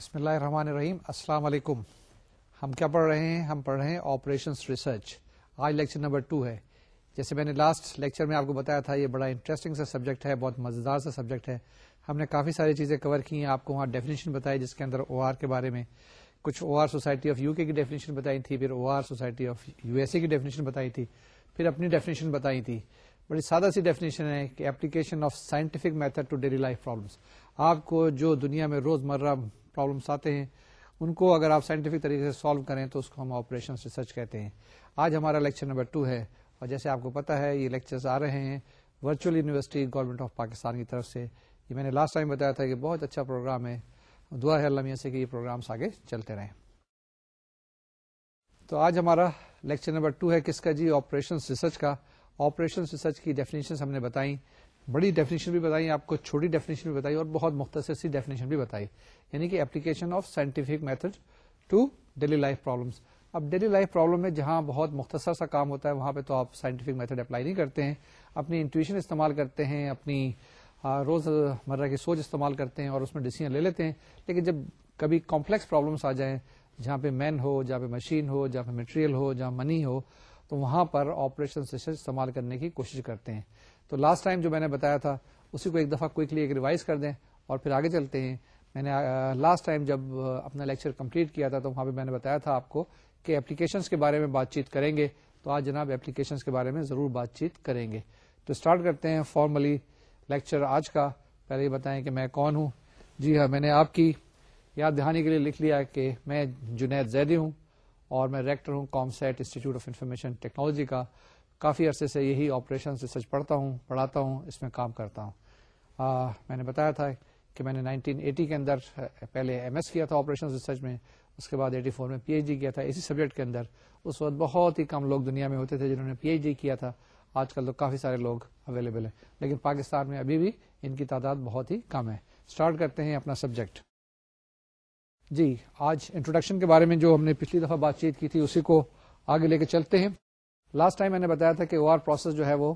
بسم اللہ الرحمن الرحیم۔ السلام علیکم۔ ہم کیا پڑھ رہے ہیں؟ ہم پڑھ رہے ہیں آپریشن ریسرچ آج لیکچر نمبر ٹو ہے۔ جیسے میں نے لاسٹ لیکچر میں آپ کو بتایا تھا، یہ بڑا انٹرسٹنگ سا سبجیکٹ ہے، بہت مزیدار سا سبجیکٹ ہے۔ ہم نے کافی ساری چیزیں کور کی ہیں، آپ کو وہاں ڈیفینیشن بتائی، جس کے اندر او آر کے بارے میں۔ کچھ O R society of U K کی ڈیفینیشن بتائی تھی، پھر O R society of U S A کی ڈیفینیشن بتائی تھی، پھر اپنی ڈیفینیشن بتائی تھی۔ بڑی سادہ سی ڈیفینیشن ہے کہ application of scientific method to daily life problems آپ کو جو دنیا میں روز مرہ پرابلمس آتے ہیں، ان کو اگر آپ سائنٹیفک طریقے سے سالو کریں تو اس کو ہم آپریشن ریسرچ کہتے ہیں۔ آج ہمارا لیکچر نمبر ٹو ہے اور جیسے آپ کو پتا ہے، یہ لیکچرز آ رہے ہیں virtual university government of Pakistan کی طرف سے۔ یہ میں نے لاسٹ ٹائم بتایا تھا کہ بہت اچھا پروگرام ہے۔ دعا ہے اللہ میاں سے کہ یہ پروگرامس آگے چلتے رہیں۔ تو آج ہمارا لیکچر نمبر ٹو ہے کس کا جی؟ آپریشن ریسرچ کا۔ آپریشن ریسرچ کی ڈیفینیشن ہم نے بتائی بڑی ڈیفینیشن بھی بتائی، آپ کو چھوٹی ڈیفینیشن بھی بتائی اور بہت مختصر سی ڈیفینیشن بھی بتائی یعنی کہ application of scientific method to daily life problems اب ڈیلی لائف پرابلم میں جہاں بہت مختصر سا کام ہوتا ہے، وہاں پہ تو آپ سائنٹیفک میتھڈ اپلائی نہیں کرتے ہیں، اپنی انٹویشن استعمال کرتے ہیں، اپنی روز مرہ کی سوچ استعمال کرتے ہیں اور اس میں ڈیسیزن لے لیتے ہیں، لیکن جب کبھی کمپلیکس پرابلمس آ جائیں، جہاں پہ مین ہو، جہاں پہ مشین ہو، جہاں پہ مٹیریل ہو، جہاں منی ہو تو وہاں پر آپریشن سسٹم استعمال کرنے کی کوشش کرتے ہیں۔ تو لاسٹ ٹائم جو میں نے بتایا تھا، اسی کو ایک دفعہ کوئکلی ایک ریوائز کر دیں اور پھر آگے چلتے ہیں۔ میں نے لاسٹ ٹائم جب اپنا لیکچر کمپلیٹ کیا تھا تو وہاں پہ میں نے بتایا تھا آپ کو کہ اپلیکیشنس کے بارے میں بات چیت کریں گے۔ تو آج جناب اپلیکیشنس کے بارے میں ضرور بات چیت کریں گے۔ تو اسٹارٹ کرتے ہیں فارملی لیکچر آج کا۔ پہلے یہ بتائیں کہ میں کون ہوں۔ جی ہاں میں نے آپ کی یاد دہانی کے لیے لکھ لیا کہ میں جنید زیدی ہوں۔ اور میں ریکٹر ہوں COMSATS institute of information technology کا۔ کافی عرصے سے یہی آپریشن ریسرچ پڑھتا ہوں پڑھاتا ہوں اس میں کام کرتا ہوں۔ آ, میں نے بتایا تھا کہ میں نے 1980 کے اندر پہلے ایم ایس کیا تھا آپریشن ریسرچ میں اس کے بعد 84 میں پی ایچ ڈی کیا تھا۔ اسی سبجیکٹ کے اندر اس وقت بہت ہی کم لوگ دنیا میں ہوتے تھے جنہوں نے پی ایچ ڈی کیا تھا۔ آج کل تو کافی سارے لوگ اویلیبل ہیں لیکن پاکستان میں ابھی بھی ان کی تعداد بہت ہی کم ہے۔ اسٹارٹ کرتے ہیں اپنا سبجیکٹ جی آج انٹروڈکشن کے بارے میں جو ہم نے پچھلی دفعہ بات چیت کی تھی، اسی کو آگے لے کے چلتے ہیں۔ لاسٹ ٹائم میں نے بتایا تھا کہ او آر پروسیس جو ہے وہ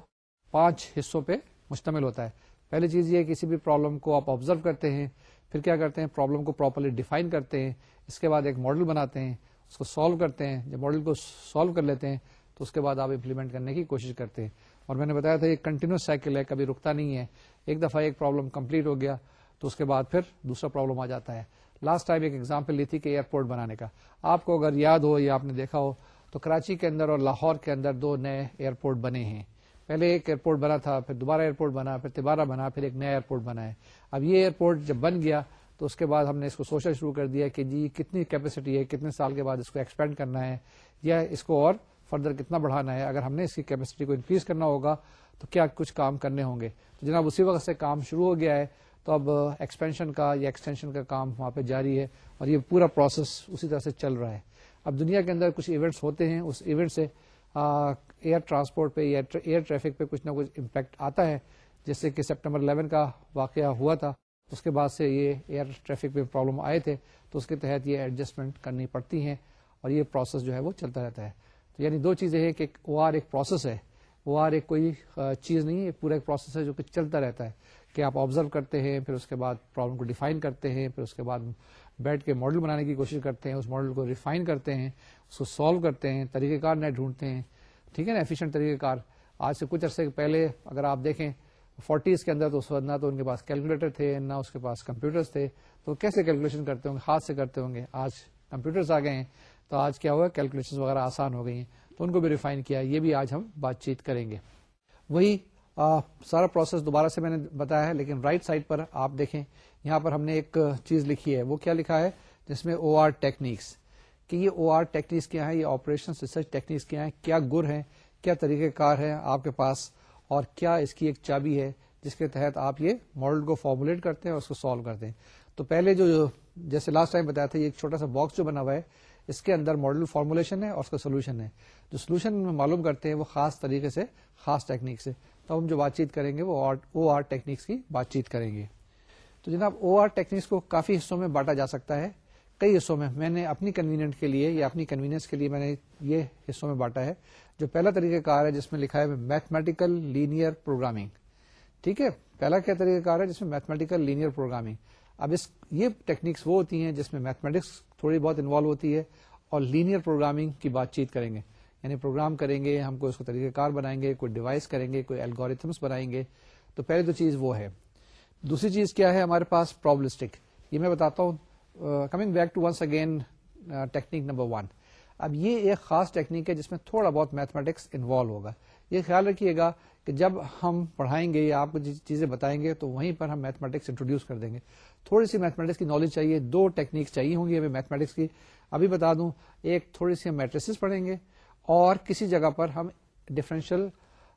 پانچ حصوں پہ مشتمل ہوتا ہے۔ پہلی چیز یہ کسی بھی پرابلم کو آپ آبزرو کرتے ہیں، پھر کیا کرتے ہیں؟ پرابلم کو پراپرلی ڈیفائن کرتے ہیں۔ اس کے بعد ایک ماڈل بناتے ہیں، اس کو سالو کرتے ہیں۔ جب ماڈل کو سالو کر لیتے ہیں، تو اس کے بعد آپ امپلیمنٹ کرنے کی کوشش کرتے ہیں۔ اور میں نے بتایا تھا، یہ کنٹینیوس سائیکل ہے، کبھی رکتا نہیں ہے۔ ایک دفعہ ایک پرابلم کمپلیٹ ہو گیا، تو اس کے بعد پھر دوسرا پرابلم آ جاتا ہے۔ لاسٹ ٹائم ایک ایگزامپل لی تھی کہ ایئرپورٹ بنانے کا۔ آپ کو اگر یاد ہو یا آپ نے دیکھا ہو، تو کراچی کے اندر اور لاہور کے اندر دو نئے ایئرپورٹ بنے ہیں۔ پہلے ایک ایئرپورٹ بنا تھا، پھر دوبارہ ایئرپورٹ بنا، پھر تبارہ بنا، پھر ایک نیا ایئرپورٹ بنا ہے۔ اب یہ ایئرپورٹ جب بن گیا، تو اس کے بعد ہم نے اس کو سوچنا شروع کر دیا کہ جی کتنی کیپیسٹی ہے، کتنے سال کے بعد اس کو ایکسپینڈ کرنا ہے، یا اس کو اور فردر کتنا بڑھانا ہے۔ اگر ہم نے اس کی کیپیسٹی کو انکریز کرنا ہوگا، تو کیا کچھ کام کرنے ہوں گے؟ تو جناب اسی وقت سے کام شروع ہو گیا ہے۔ تو اب ایکسپینشن کا یا ایکسٹینشن کا کام وہاں پہ جاری ہے اور یہ پورا پروسیس اسی طرح سے چل رہا ہے۔ اب دنیا کے اندر کچھ ایونٹس ہوتے ہیں، اس ایونٹ سے ایئر ٹرانسپورٹ پہ یا ایئر ٹریفک پہ کچھ نہ کچھ امپیکٹ آتا ہے۔ جیسے کہ سپٹمبر 11 کا واقعہ ہوا تھا، اس کے بعد سے یہ ایئر ٹریفک پہ پرابلم آئے تھے۔ تو اس کے تحت یہ ایڈجسٹمنٹ کرنی پڑتی ہیں اور یہ پروسیس جو ہے وہ چلتا رہتا ہے۔ تو یعنی دو چیزیں ہیں کہ او آر ایک پروسیس ہے او آر ایک کوئی چیز نہیں ہے، پورا ایک پروسیس ہے جو کہ چلتا رہتا ہے۔ کہ آپ آبزرو کرتے ہیں، پھر اس کے بعد پرابلم کو ڈیفائن کرتے ہیں، پھر اس کے بعد بیٹھ کے ماڈل بنانے کی کوشش کرتے ہیں، اس ماڈل کو ریفائن کرتے ہیں، اس کو سالو کرتے ہیں، طریقہ کار نئے ڈھونڈتے ہیں، ٹھیک ہے نا ایفیشینٹ طریقہ کار. آج سے کچھ عرصے پہلے اگر آپ دیکھیں فورٹیز کے اندر تو اس وقت نہ تو ان کے پاس کیلکولیٹر تھے، نہ اس کے پاس کمپیوٹرز تھے، تو کیسے کیلکولیشن کرتے ہوں گے؟ ہاتھ سے کرتے ہوں گے. آج کمپیوٹرز آ گئے ہیں، تو آج کیا ہوا کیلکولیشن وغیرہ آسان ہو گئی ہیں، تو ان کو بھی ریفائن کیا یہ بھی آج ہم بات چیت کریں گے. وہی آ, سارا پروسیس دوبارہ سے میں نے بتایا ہے لیکن رائٹ سائڈ پر آپ دیکھیں یہاں پر ہم نے ایک چیز لکھی ہے وہ کیا لکھا ہے؟ جس میں او آر ٹیکنیکس کہ یہ او آر ٹیکنیکس کیا ہے یہ آپریشن ریسرچ ٹیکنیکس کیا ہے کیا گر ہے کیا طریقہ کار ہے آپ کے پاس؟ اور کیا اس کی ایک چابی ہے جس کے تحت آپ یہ ماڈل کو فارمولیٹ کرتے ہیں اور اس کو سالو کرتے ہیں۔ تو پہلے جو جیسے لاسٹ ٹائم بتایا تھا یہ ایک چھوٹا سا باکس جو بنا ہوا ہے اس کے اندر ماڈل فارمولیشن ہے اور اس کا سولوشن ہے۔ جو سولوشن معلوم کرتے ہیں وہ خاص طریقے سے خاص ٹیکنیک سے۔ تو ہم جو بات چیت کریں گے وہ او آر ٹیکنیکس کی بات چیت کریں گے۔ تو جناب او آر ٹیکنیکس کو کافی حصوں میں بانٹا جا سکتا ہے۔ کئی حصوں میں میں نے اپنی کنوینئنٹ کے لیے یا اپنی کنوینئنس کے لیے میں نے یہ حصوں میں بانٹا ہے۔ جو پہلا طریقہ کار ہے جس میں لکھا ہے میتھمیٹیکل لینئر پروگرامنگ ٹھیک ہے؟ پہلا کیا طریقہ کار ہے جس میں میتھمیٹیکل لینئر پروگرامنگ اب اس یہ ٹیکنیکس وہ ہوتی ہیں جس میں میتھمیٹکس تھوڑی بہت انوالو ہوتی ہے اور لینئر پروگرامنگ کی بات چیت کریں گے۔ یعنی پروگرام کریں گے، ہم کو اس کو طریقہ کار بنائیں گے، کوئی ڈیوائس کریں گے، کوئی الگوریتھمس بنائیں گے، تو پہلے تو چیز وہ ہے۔ دوسری چیز کیا ہے ہمارے پاس؟ پرابلسٹک یہ میں بتاتا ہوں coming back to once again technique number one اب یہ ایک خاص ٹیکنیک ہے جس میں تھوڑا بہت میتھمیٹکس انوالو ہوگا۔ یہ خیال رکھیے گا کہ جب ہم پڑھائیں گے یا آپ کو چیزیں بتائیں گے تو وہیں پر ہم میتھمیٹکس انٹروڈیوس کر دیں گے۔ تھوڑی سی میتھمیٹکس کی نالج چاہیے، دو ٹیکنیکس چاہیے ہوں گی ہمیں میتھمیٹکس کی۔ ابھی بتا دوں، ایک تھوڑی سی ہم میٹریسز پڑھیں گے اور کسی جگہ پر ہم ڈفرینشیل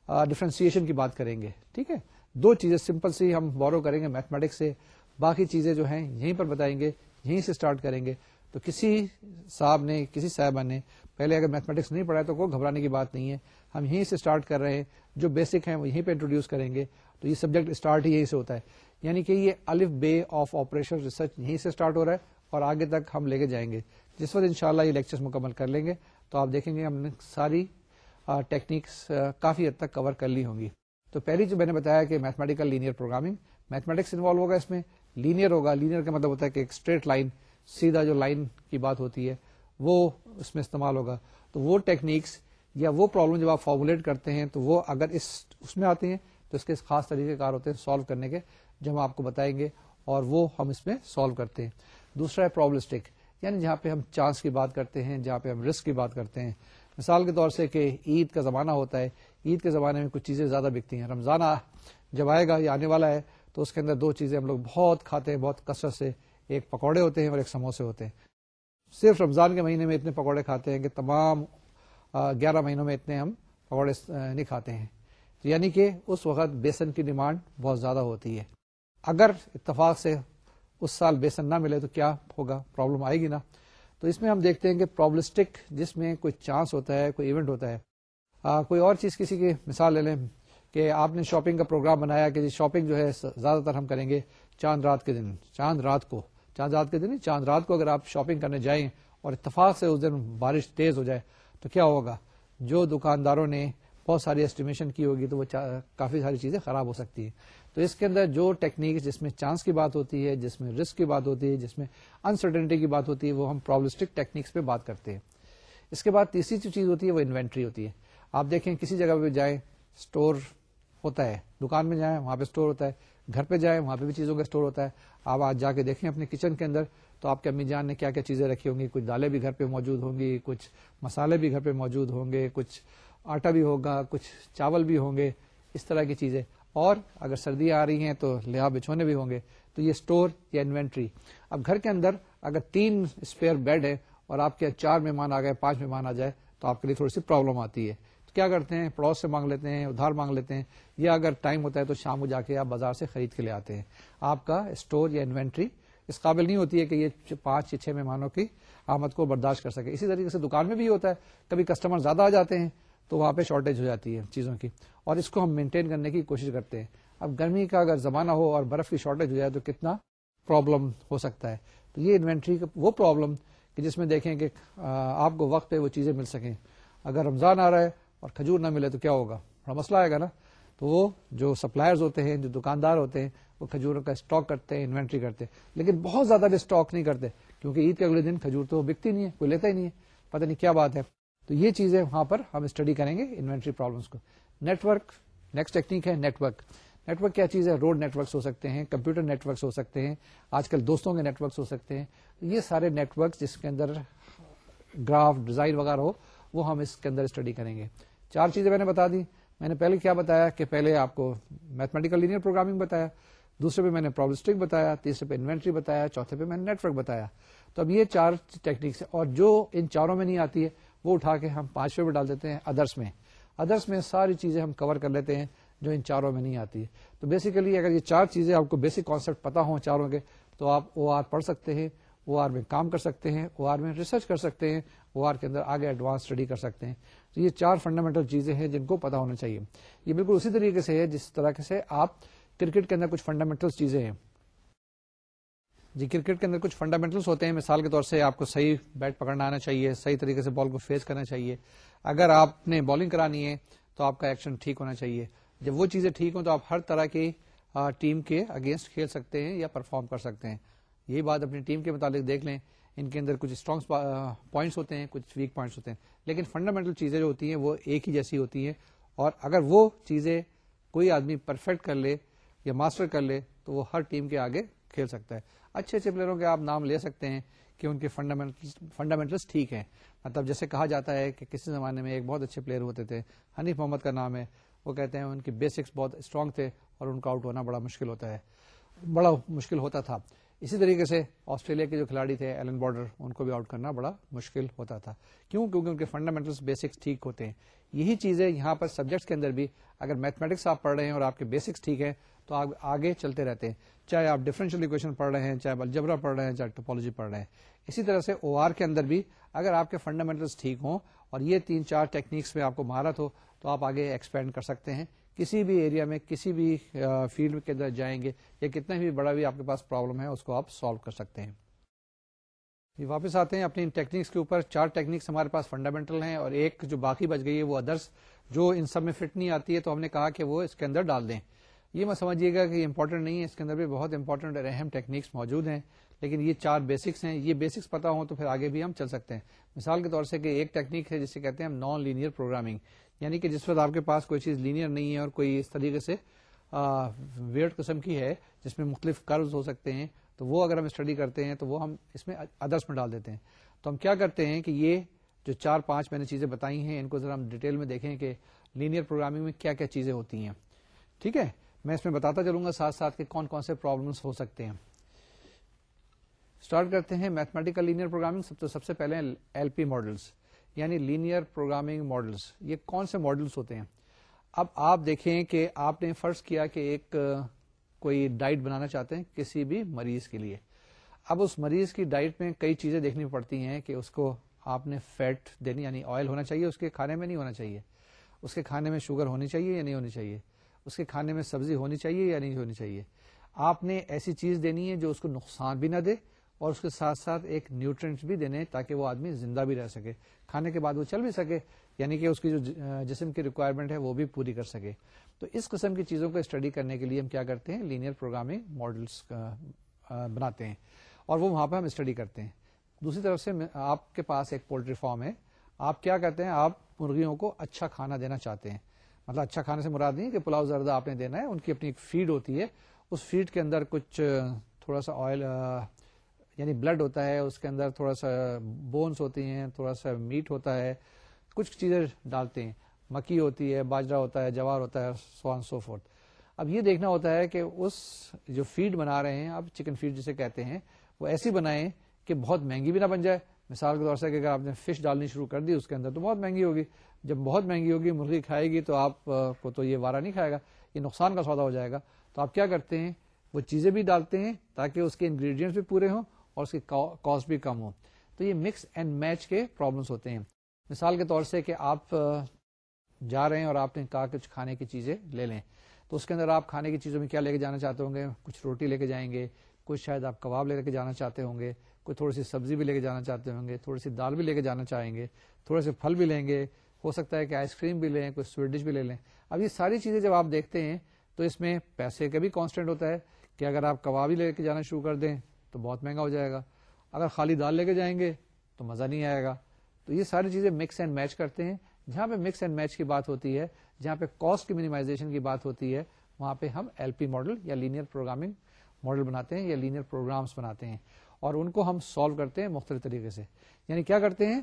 ڈفرینسیشن کی بات کریں گے، ٹھیک ہے؟ دو چیزیں سمپل سی ہم بورو کریں گے میتھمیٹکس سے، باقی چیزیں جو ہیں یہیں پر بتائیں گے، یہیں سے اسٹارٹ کریں گے۔ تو کسی صاحب نے، کسی صاحبہ نے، پہلے اگر میتھمیٹکس نہیں پڑھا تو کوئی گھبرانے کی بات نہیں ہے۔ ہم یہیں سے اسٹارٹ کر رہے ہیں، جو بیسک ہیں وہ یہیں پہ انٹروڈیوس کریں گے۔ تو یہ سبجیکٹ اسٹارٹ ہی یہیں سے ہوتا ہے۔ یعنی کہ یہ الف بے آف آپریشن ریسرچ یہیں سے اسٹارٹ ہو رہا ہے اور آگے تک ہم لے کے جائیں گے۔ جس وقت انشاءاللہ یہ لیکچر مکمل کر لیں گے۔ تو آپ دیکھیں گے ہم نے ساری ٹیکنیکس کافی حد تک کور کر لی ہوں گی۔ تو پہلی جو میں نے بتایا کہ mathematical linear programming mathematics involve ہوگا اس میں لینئر ہوگا لینئر کا مطلب ہوتا ہے کہ ایک اسٹریٹ لائن سیدھا جو لائن کی بات ہوتی ہے، وہ اس میں استعمال ہوگا۔ تو وہ ٹیکنیکس یا وہ پرابلم جب آپ فارمولیٹ کرتے ہیں تو وہ اگر اس اس میں آتے ہیں تو اس کے خاص طریقے کار ہوتے ہیں سالو کرنے کے جو ہم آپ کو بتائیں گے اور وہ ہم اس میں سالو کرتے ہیں۔ دوسرا ہے پرابلسٹک یعنی جہاں پہ ہم چانس کی بات کرتے ہیں، جہاں پہ ہم رسک کی بات کرتے ہیں۔ مثال کے طور سے کہ عید کا زمانہ ہوتا ہے۔ عید کے زمانے میں کچھ چیزیں زیادہ بکتی ہیں۔ رمضان جب آئے گا یا آنے والا ہے، تو اس کے اندر دو چیزیں ہم لوگ بہت کھاتے ہیں، بہت کثرت سے۔ ایک پکوڑے ہوتے ہیں اور ایک سموسے ہوتے ہیں۔ صرف رمضان کے مہینے میں اتنے پکوڑے کھاتے ہیں کہ تمام گیارہ مہینوں میں اتنے ہم پکوڑے نہیں کھاتے ہیں۔ یعنی کہ اس وقت بیسن کی ڈیمانڈ بہت زیادہ ہوتی ہے۔ اگر اتفاق سے اس سال بیسن نہ ملے تو کیا ہوگا؟ پرابلم آئے گی نا۔ تو اس میں ہم دیکھتے ہیں کہ پرابلسٹک جس میں کوئی چانس ہوتا ہے کوئی ایونٹ ہوتا ہے۔ آ, کوئی اور چیز کسی کی مثال لے لیں کہ آپ نے شاپنگ کا پروگرام بنایا کہ جی شاپنگ جو ہے زیادہ تر ہم کریں گے چاند رات کے دن۔ چاند رات کو۔ چاند رات کے دن چاند رات کو اگر آپ شاپنگ کرنے جائیں اور اتفاق سے اس دن بارش تیز ہو جائے تو کیا ہوگا؟ جو دکانداروں نے بہت ساری اسٹیمیشن کی ہوگی تو وہ کافی ساری چیزیں خراب ہو سکتی ہیں۔ تو اس کے اندر جو ٹیکنیک جس میں چانس کی بات ہوتی ہے، جس میں رسک کی بات ہوتی ہے، جس میں انسرٹنٹی کی بات ہوتی ہے، وہ ہم پرابلسٹک ٹیکنیکس پہ بات کرتے ہیں۔ اس کے بعد تیسری جو چیز ہوتی ہے، وہ انوینٹری ہوتی ہے۔ آپ دیکھیں کسی جگہ پہ جائیں اسٹور ہوتا ہے، دکان میں جائیں، وہاں پہ اسٹور ہوتا ہے، گھر پہ جائیں، وہاں پہ بھی چیزوں کا اسٹور ہوتا ہے۔ آپ آج جا کے دیکھیں اپنے کچن کے اندر، تو آپ کے امی جان نے کیا کیا چیزیں رکھی ہوں گی؟ کچھ دالیں بھی گھر پہ موجود ہوں گی، کچھ مسالے بھی گھر پہ موجود ہوں گے، کچھ آٹا بھی ہوگا، کچھ چاول بھی ہوں گے، اس طرح کی چیزیں۔ اور اگر سردیاں آ رہی ہیں تو لہا بچھونے بھی ہوں گے۔ تو یہ اسٹور یا انوینٹری۔ اب گھر کے اندر اگر تین اسپیئر بیڈ ہے اور آپ کے چار مہمان آ گئے، پانچ مہمان آ جائے، تو آپ کے لیے تھوڑی سی پرابلم آتی ہے۔ تو کیا کرتے ہیں؟ پڑوس سے مانگ لیتے ہیں، ادھار مانگ لیتے ہیں، یا اگر ٹائم ہوتا ہے تو شام کو جا کے آپ بازار سے خرید کے لے آتے ہیں۔ آپ کا اسٹور یا انوینٹری اس قابل نہیں ہوتی ہے کہ یہ پانچ یا چھ مہمانوں کی آمد کو برداشت کر سکے۔ اسی طریقے سے دکان میں بھی ہوتا ہے۔ کبھی کسٹمر زیادہ آ جاتے ہیں تو وہاں پہ شارٹیج ہو جاتی ہے چیزوں کی۔ اور اس کو ہم مینٹین کرنے کی کوشش کرتے ہیں۔ اب گرمی کا اگر زمانہ ہو اور برف کی شارٹیج ہو جائے تو کتنا پرابلم ہو سکتا ہے۔ تو یہ انوینٹری کا وہ پرابلم کہ جس میں دیکھیں کہ آپ کو وقت پہ وہ چیزیں مل سکیں۔ اگر رمضان آ رہا ہے اور کھجور نہ ملے تو کیا ہوگا؟ بڑا مسئلہ آئے گا نا۔ تو وہ جو سپلائرز ہوتے ہیں، جو دکاندار ہوتے ہیں، وہ کھجوروں کا اسٹاک کرتے ہیں انوینٹری کرتے ہیں۔ لیکن بہت زیادہ بھی اسٹاک نہیں کرتے، کیونکہ عید کے اگلے دن کھجور تو بکتی نہیں ہے، کوئی لیتا ہی نہیں ہے۔ پتہ نہیں کیا بات ہے۔ تو یہ چیزیں وہاں پر ہم اسٹڈی کریں گے انوینٹری پرابلمس کو۔ نیٹورک نیکسٹ ٹیکنیک ہے نیٹورک نیٹورک کیا چیز ہے؟ روڈ نیٹورکس ہو سکتے ہیں کمپیوٹر نیٹورکس ہو سکتے ہیں، آج کل دوستوں کے نیٹورکس ہو سکتے ہیں۔ یہ سارے نیٹورکس جس کے اندر گراف ڈیزائن وغیرہ ہو، وہ ہم اس کے اندر اسٹڈی کریں گے۔ چار چیزیں میں نے بتا دی۔ میں نے پہلے کیا بتایا کہ پہلے آپ کو میتھمیٹیکل لینئر پروگرامنگ بتایا، دوسرے پہ میں نے پرابلسٹک بتایا، تیسرے پہ انوینٹری بتایا، چوتھے پہ میں نے نیٹورک بتایا۔ تو اب یہ چار ٹیکنیکس اور جو ان چاروں میں نہیں آتی ہے وہ اٹھا کے ہم پانچویں پہ ڈال دیتے ہیں ادرس میں۔ ادرس میں ساری چیزیں ہم کور کر لیتے ہیں جو ان چاروں میں نہیں آتی۔ تو بیسیکلی اگر یہ چار چیزیں آپ کو بیسک کانسیپٹ پتا ہوں چاروں کے، تو آپ او آر پڑھ سکتے ہیں او آر میں کام کر سکتے ہیں او آر میں ریسرچ کر سکتے ہیں او آر کے اندر آگے ایڈوانس اسٹڈی کر سکتے ہیں۔ تو یہ چار فنڈامنٹل چیزیں ہیں جن کو پتا ہونا چاہیے۔ یہ بالکل اسی طریقے سے ہے، جس طرح سے آپ کرکٹ کے اندر کچھ فنڈامنٹل چیزیں ہیں۔ جی کرکٹ کے اندر کچھ فنڈامنٹلس ہوتے ہیں۔ مثال کے طور سے آپ کو صحیح بیٹ پکڑنا آنا چاہیے، صحیح طریقے سے بال کو فیس کرنا چاہیے۔ اگر آپ نے بالنگ کرانی ہے تو آپ کا ایکشن ٹھیک ہونا چاہیے۔ جب وہ چیزیں ٹھیک ہوں تو آپ ہر طرح کی ٹیم کے اگینسٹ کھیل سکتے ہیں یا پرفارم کر سکتے ہیں۔ یہی بات اپنی ٹیم کے متعلق دیکھ لیں۔ ان کے اندر کچھ اسٹرانگ پوائنٹس ہوتے ہیں، کچھ ویک پوائنٹس ہوتے ہیں۔ لیکن فنڈامنٹل چیزیں جو ہوتی ہیں وہ ایک ہی جیسی ہوتی ہیں۔ اور اگر وہ چیزیں کوئی آدمی پرفیکٹ کر لے یا ماسٹر کر لے تو وہ ہر ٹیم کے آگے کھیل سکتا ہے۔ اچھے اچھے پلیئروں کے آپ نام لے سکتے ہیں کہ ان کے فنڈامنٹلس ٹھیک ہیں۔ مطلب جیسے کہا جاتا ہے کہ کسی زمانے میں ایک بہت اچھے پلیئر ہوتے تھے، حنیف محمد کا نام ہے۔ وہ کہتے ہیں ان کے بیسکس بہت اسٹرانگ تھے اور ان کا آؤٹ ہونا بڑا مشکل ہوتا ہے، بڑا مشکل ہوتا تھا۔ اسی طریقے سے آسٹریلیا کے جو کھلاڑی تھے، ایلن بارڈر، ان کو بھی آؤٹ کرنا بڑا مشکل ہوتا تھا۔ کیوں؟ کیونکہ ان کے فنڈامنٹلس بیسکس ٹھیک ہوتے ہیں۔ یہی چیزیں یہاں پر سبجیکٹس کے اندر بھی اگر میتھمیٹکس آپ پڑھ رہے ہیں اور آپ کے بیسکس ٹھیک ہیں، تو آپ آگے چلتے رہتے ہیں۔ چاہے آپ ڈفرینشیل اکویشن پڑھ رہے ہیں، چاہے الجبرا پڑھ رہے ہیں، چاہے ٹوپالوجی پڑھ رہے ہیں۔ اسی طرح سے او آر کے اندر بھی اگر آپ کے فنڈامنٹلس ٹھیک ہوں اور یہ تین چار ٹیکنیکس میں آپ کو مہارت ہو، تو آپ آگے ایکسپینڈ کر سکتے ہیں۔ کسی بھی ایریا میں، کسی بھی فیلڈ کے اندر جائیں گے یا کتنا بھی بڑا بھی آپ کے پاس پرابلم ہے، اس کو آپ سالو کر سکتے ہیں۔ یہ واپس آتے ہیں اپنی ٹیکنیکس کے اوپر۔ چار ٹیکنیکس ہمارے پاس فنڈامنٹل ہیں اور ایک جو باقی بچ گئی ہے وہ ادرس جو ان سب میں فٹ نہیں آتی ہے، تو ہم نے کہا کہ وہ اس کے اندر ڈال دیں۔ یہ میں سمجھیے گا کہ امپورٹنٹ نہیں ہے، اس کے اندر بھی بہت امپورٹنٹ اور اہم ٹیکنیکس موجود ہیں، لیکن یہ چار بیسکس ہیں۔ یہ بیسکس پتا ہوں تو پھر آگے بھی ہم چل سکتے ہیں۔ مثال کے طور سے کہ ایک ٹیکنیک ہے جسے کہتے ہیں ہم نان لینئر پروگرامنگ یعنی کہ جس وقت آپ کے پاس کوئی چیز لینئر نہیں ہے اور کوئی اس طریقے سے ویئر قسم کی ہے، جس میں مختلف کروز ہو سکتے ہیں، تو وہ اگر ہم اسٹڈی کرتے ہیں تو وہ ہم اس میں ادرس میں ڈال دیتے ہیں۔ تو ہم کیا کرتے ہیں کہ یہ جو چار پانچ میں نے چیزیں بتائی ہیں، ان کو ذرا ہم ڈیٹیل میں دیکھیں کہ لینئر پروگرامنگ میں کیا کیا چیزیں ہوتی ہیں۔ ٹھیک ہے؟ میں اس میں بتاتا چلوں گا ساتھ ساتھ کہ کون کون سے پرابلمس ہو سکتے ہیں۔ اسٹارٹ کرتے ہیں میتھمیٹیکل لینئر پروگرامنگ سب تو سب سے پہلے ایل پی ماڈلس یعنی لینئر پروگرامنگ ماڈلس یہ کون سے ماڈلس ہوتے ہیں؟ اب آپ دیکھیں کہ آپ نے فرض کیا کہ ایک کوئی ڈائٹ بنانا چاہتے ہیں کسی بھی مریض کے لیے۔ اب اس مریض کی ڈائٹ میں کئی چیزیں دیکھنی پڑتی ہیں کہ اس کو آپ نے فیٹ دینی یعنی آئل ہونا چاہیے، اس کے کھانے میں نہیں ہونا چاہیے۔ اس کے کھانے میں شوگر ہونی چاہیے یا نہیں ہونی چاہیے؟ اس کے کھانے میں سبزی ہونی چاہیے یا نہیں ہونی چاہیے۔ آپ نے ایسی چیز دینی ہے جو اس کو نقصان بھی نہ دے اور اس کے ساتھ ساتھ ایک نیوٹرینٹ بھی دینے تاکہ وہ آدمی زندہ بھی رہ سکے۔ کھانے کے بعد وہ چل بھی سکے یعنی کہ اس کی جو جسم کی ریکوائرمنٹ ہے وہ بھی پوری کر سکے۔ تو اس قسم کی چیزوں کو اسٹڈی کرنے کے لیے ہم کیا کرتے ہیں؟ لینئر پروگرامنگ ماڈلس بناتے ہیں اور وہ وہاں پہ ہم اسٹڈی کرتے ہیں۔ دوسری طرف سے آپ کے پاس ایک پولٹری فارم ہے۔ آپ کیا کرتے ہیں؟ آپ مرغیوں کو اچھا کھانا دینا چاہتے ہیں۔ مطلب اچھا کھانے سے مراد نہیں کہ پلاؤ زردہ آپ نے دینا ہے، ان کی اپنی ایک فیڈ ہوتی ہے۔ اس فیڈ کے اندر کچھ تھوڑا سا آئل یعنی بلڈ ہوتا ہے، اس کے اندر تھوڑا سا بونس ہوتی ہیں، تھوڑا سا میٹ ہوتا ہے، کچھ چیزیں ڈالتے ہیں۔ مکی ہوتی ہے باجرا ہوتا ہے، جوار ہوتا ہے سو آن سو فورتھ اب یہ دیکھنا ہوتا ہے کہ اس جو فیڈ بنا رہے ہیں، اب چکن فیڈ جسے کہتے ہیں، وہ ایسی بنائیں کہ بہت مہنگی بھی نہ بن جائے۔ مثال کے طور سے کہ اگر آپ نے فش ڈالنی شروع کر دی، اس کے اندر تو بہت مہنگی ہوگی۔ جب بہت مہنگی ہوگی، مرغی کھائے گی تو آپ کو تو یہ وارا نہیں کھائے گا، یہ نقصان کا سودا ہو جائے گا۔ تو آپ کیا کرتے ہیں؟ وہ چیزیں بھی ڈالتے ہیں تاکہ اس کے انگریڈینٹس بھی پورے ہوں اور اس کی کاسٹ بھی کم ہو تو یہ مکس اینڈ میچ کے پرابلمس ہوتے ہیں۔ مثال کے طور سے کہ آپ جا رہے ہیں اور آپ نے کہا کچھ کھانے کی چیزیں لے لیں۔ تو اس کے اندر آپ کھانے کی چیزوں میں کیا لے کے جانا چاہتے ہوں گے؟ کچھ روٹی لے کے جائیں گے، کچھ شاید آپ کباب لے کے جانا چاہتے ہوں گے کوئی تھوڑی سی سبزی بھی لے کے جانا چاہتے ہوں گے، تھوڑی سی دال بھی لے کے جانا چاہیں گے، تھوڑے سے پھل بھی لیں گے۔ ہو سکتا ہے کہ آئس کریم بھی لیں، کوئی سویٹ ڈش بھی لے لیں۔ اب یہ ساری چیزیں جب آپ دیکھتے ہیں تو اس میں پیسے کا بھی کانسٹینٹ ہوتا ہے کہ اگر آپ کباب ہی لے کے جانا شروع کر دیں تو بہت مہنگا ہو جائے گا۔ اگر خالی دال لے کے جائیں گے تو مزہ نہیں آئے گا۔ تو یہ ساری چیزیں مکس اینڈ میچ کرتے ہیں۔ جہاں پہ مکس اینڈ میچ کی بات ہوتی ہے، جہاں پہ کاسٹ کی منیمائزیشن کی بات ہوتی ہے، وہاں پہ ہم ایل پی ماڈل یا لینئر پروگرامنگ ماڈل بناتے ہیں یا لینئر پروگرامس بناتے ہیں اور ان کو ہم سالو کرتے ہیں مختلف طریقے سے۔ یعنی کیا کرتے ہیں؟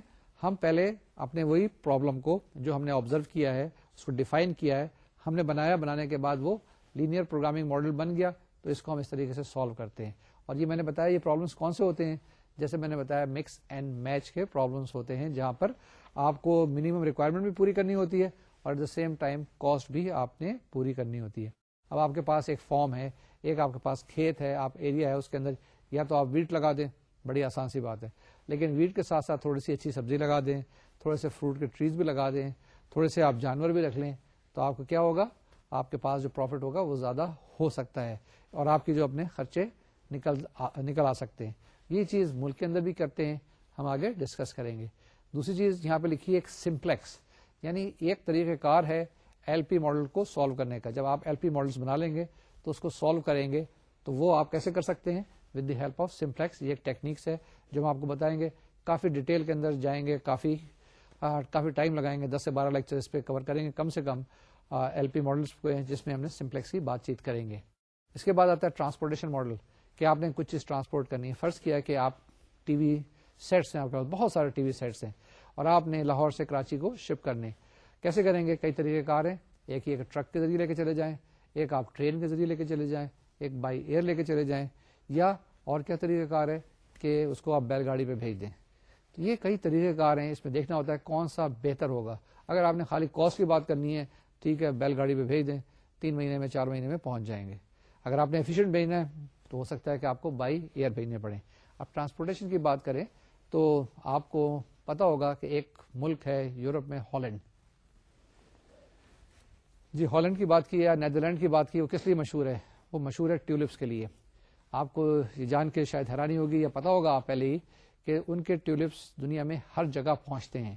ہم پہلے اپنے وہی پرابلم کو جو ہم نے آبزرو کیا ہے، اس کو ڈیفائن کیا ہے۔ ہم نے بنایا، بنانے کے بعد وہ لینئر پروگرامنگ ماڈل بن گیا۔ تو اس کو ہم اس طریقے سے سالو کرتے ہیں۔ اور یہ میں نے بتایا، یہ پرابلمس کون سے ہوتے ہیں؟ جیسے میں نے بتایا مکس اینڈ میچ کے پرابلمس ہوتے ہیں، جہاں پر آپ کو منیمم ریکوائرمنٹ بھی پوری کرنی ہوتی ہے اور at the same time cost بھی آپ نے پوری کرنی ہوتی ہے۔ اب آپ کے پاس ایک فارم ہے، ایک آپ کے پاس کھیت ہے، آپ ایریا ہے اس کے اندر، یا تو آپ ویٹ لگا دیں، بڑی آسان سی بات ہے۔ لیکن ویٹ کے ساتھ ساتھ تھوڑی سی اچھی سبزی لگا دیں، تھوڑے سے فروٹ کے ٹریز بھی لگا دیں، تھوڑے سے آپ جانور بھی رکھ لیں، تو آپ کو کیا ہوگا؟ آپ کے پاس جو پروفٹ ہوگا وہ زیادہ ہو سکتا ہے اور آپ کی جو اپنے خرچے نکل نکل آ سکتے ہیں۔ یہ چیز ملک کے اندر بھی کرتے ہیں، ہم آگے ڈسکس کریں گے۔ دوسری چیز یہاں پہ لکھی ہے ایک سمپلیکس یعنی ایک طریقہ کار ہے ایل پی ماڈل کو سالو کرنے کا۔ جب آپ ایل پی ماڈلس بنا لیں گے تو اس کو سالو کریں گے، تو وہ آپ کیسے کر سکتے ہیں؟ With the help of simplex یہ ایک ٹیکنیکس ہے جو ہم آپ کو بتائیں گے۔ کافی ڈیٹیل کے اندر جائیں گے، کافی کافی ٹائم لگائیں گے، دس سے بارہ لیکچر اس پہ کور کریں گے۔ کم سے کم ایل پی ماڈلس جس میں ہم نے سمپلیکس کی بات چیت کریں گے۔ اس کے بعد آتا ہے ٹرانسپورٹیشن ماڈل کہ آپ نے کچھ چیز ٹرانسپورٹ کرنی ہے۔ فرض کیا کہ آپ ٹی وی سیٹس ہیں، آپ کے پاس بہت سارے ٹی وی سیٹس ہیں اور آپ نے لاہور سے کراچی کو شپ کرنے۔ کیسے کریں گے؟ کئی طریقے کار ہیں۔ ایک ایک ٹرک کے ذریعے لے کے چلے جائیں، ایک آپ ٹرین کے ذریعے لے کے چلے جائیں، ایک بائی ایئر لے کے چلے جائیں۔ یا اور کیا طریقہ کار ہے کہ اس کو آپ بیل گاڑی پہ بھیج دیں؟ تو یہ کئی طریقے کار ہیں، اس میں دیکھنا ہوتا ہے کون سا بہتر ہوگا۔ اگر آپ نے خالی کاسٹ کی بات کرنی ہے، ٹھیک ہے، بیل گاڑی پہ بھیج دیں، تین مہینے میں، چار مہینے میں پہنچ جائیں گے۔ اگر آپ نے ایفیشینٹ بھیجنا ہے، تو ہو سکتا ہے کہ آپ کو بائی ایئر بھیجنے پڑے اب ٹرانسپورٹیشن کی بات کریں، تو آپ کو پتا ہوگا کہ ایک ملک ہے یورپ میں، ہالینڈ۔ جی ہالینڈ کی بات کی یا نیدرلینڈ کی بات کی وہ کس لیے مشہور ہے؟ وہ مشہور ہے ٹیولپس کے لیے۔ آپ کو یہ جان کے شاید حیرانی ہوگی یا پتا ہوگا آپ پہلے ہی کہ ان کے ٹیولپس دنیا میں ہر جگہ پہنچتے ہیں۔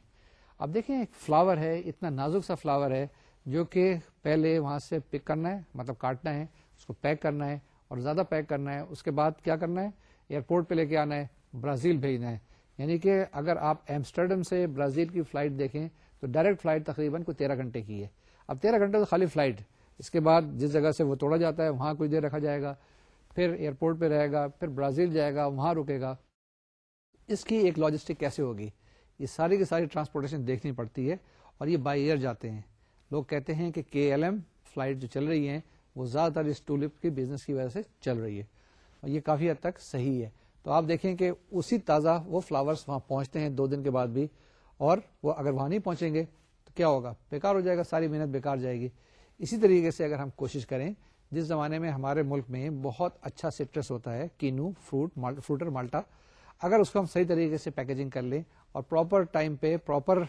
اب دیکھیں، ایک فلاور ہے، اتنا نازک سا فلاور ہے جو کہ پہلے وہاں سے پک کرنا ہے مطلب کاٹنا ہے، اس کو پیک کرنا ہے اور زیادہ پیک کرنا ہے۔ اس کے بعد کیا کرنا ہے؟ ایئرپورٹ پہ لے کے آنا ہے برازیل بھیجنا ہے۔ یعنی کہ اگر آپ ایمسٹرڈم سے برازیل کی فلائٹ دیکھیں تو ڈائریکٹ فلائٹ تقریباً کوئی تیرہ گھنٹے کی ہے۔ اب تیرہ گھنٹے تو خالی فلائٹ اس کے بعد جس جگہ سے وہ توڑا جاتا ہے، وہاں کچھ دیر رکھا جائے گا۔ پھر ایئرپورٹ پہ رہے گا، پھر برازیل جائے گا، وہاں رکے گا۔ اس کی ایک لاجسٹک کیسے ہوگی؟ یہ ساری کی ساری ٹرانسپورٹیشن دیکھنی پڑتی ہے اور یہ بائی ایئر جاتے ہیں۔ لوگ کہتے ہیں کہ کے ایل ایم فلائٹ جو چل رہی ہیں، وہ زیادہ تر اس ٹولپ کی بزنس کی وجہ سے چل رہی ہے۔ اور یہ کافی حد تک صحیح ہے۔ تو آپ دیکھیں کہ اسی تازہ وہ فلاورس وہاں پہنچتے ہیں دو دن کے بعد بھی۔ اور وہ اگر وہاں نہیں پہنچیں گے تو کیا ہوگا؟ بیکار ہو جائے گا، ساری محنت بیکار جائے گی۔ اسی طریقے سے اگر ہم کوشش کریں جس زمانے میں ہمارے ملک میں بہت اچھا سٹرس ہوتا ہے، کینو، فروٹ فروٹ اور مالٹا، اگر اس کو ہم صحیح طریقے سے پیکجنگ کر لیں اور پراپر ٹائم پہ پراپر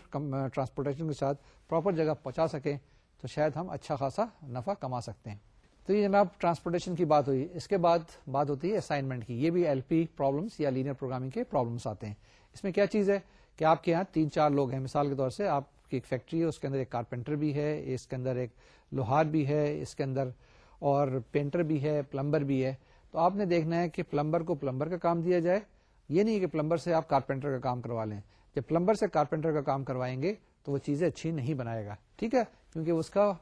ٹرانسپورٹیشن کے ساتھ پراپر جگہ پہنچا سکیں، تو شاید ہم اچھا خاصا نفع کما سکتے ہیں۔ تو یہ جناب ٹرانسپورٹیشن کی بات ہوئی۔ اس کے بعد بات ہوتی ہے اسائنمنٹ کی۔ یہ بھی ایل پی پرابلمس یا لینئر پروگرامنگ کے پرابلمس آتے ہیں۔ اس میں کیا چیز ہے؟ کہ آپ کے یہاں تین چار لوگ ہیں۔ مثال کے طور سے آپ کی ایک فیکٹری ہے، اس کے اندر ایک کارپینٹر بھی ہے، اس کے اندر ایک لوہار بھی ہے، اس کے اندر اور پینٹر بھی ہے، پلمبر بھی ہے۔ تو آپ نے دیکھنا ہے کہ پلمبر کو پلمبر کا کام دیا جائے۔ یہ نہیں کہ پلمبر سے آپ کارپینٹر کا کام کروا لیں۔ جب پلمبر سے کارپینٹر کا کام کروائیں گے تو وہ چیزیں اچھی نہیں بنائے گا۔ ٹھیک ہے؟ کیونکہ اس کا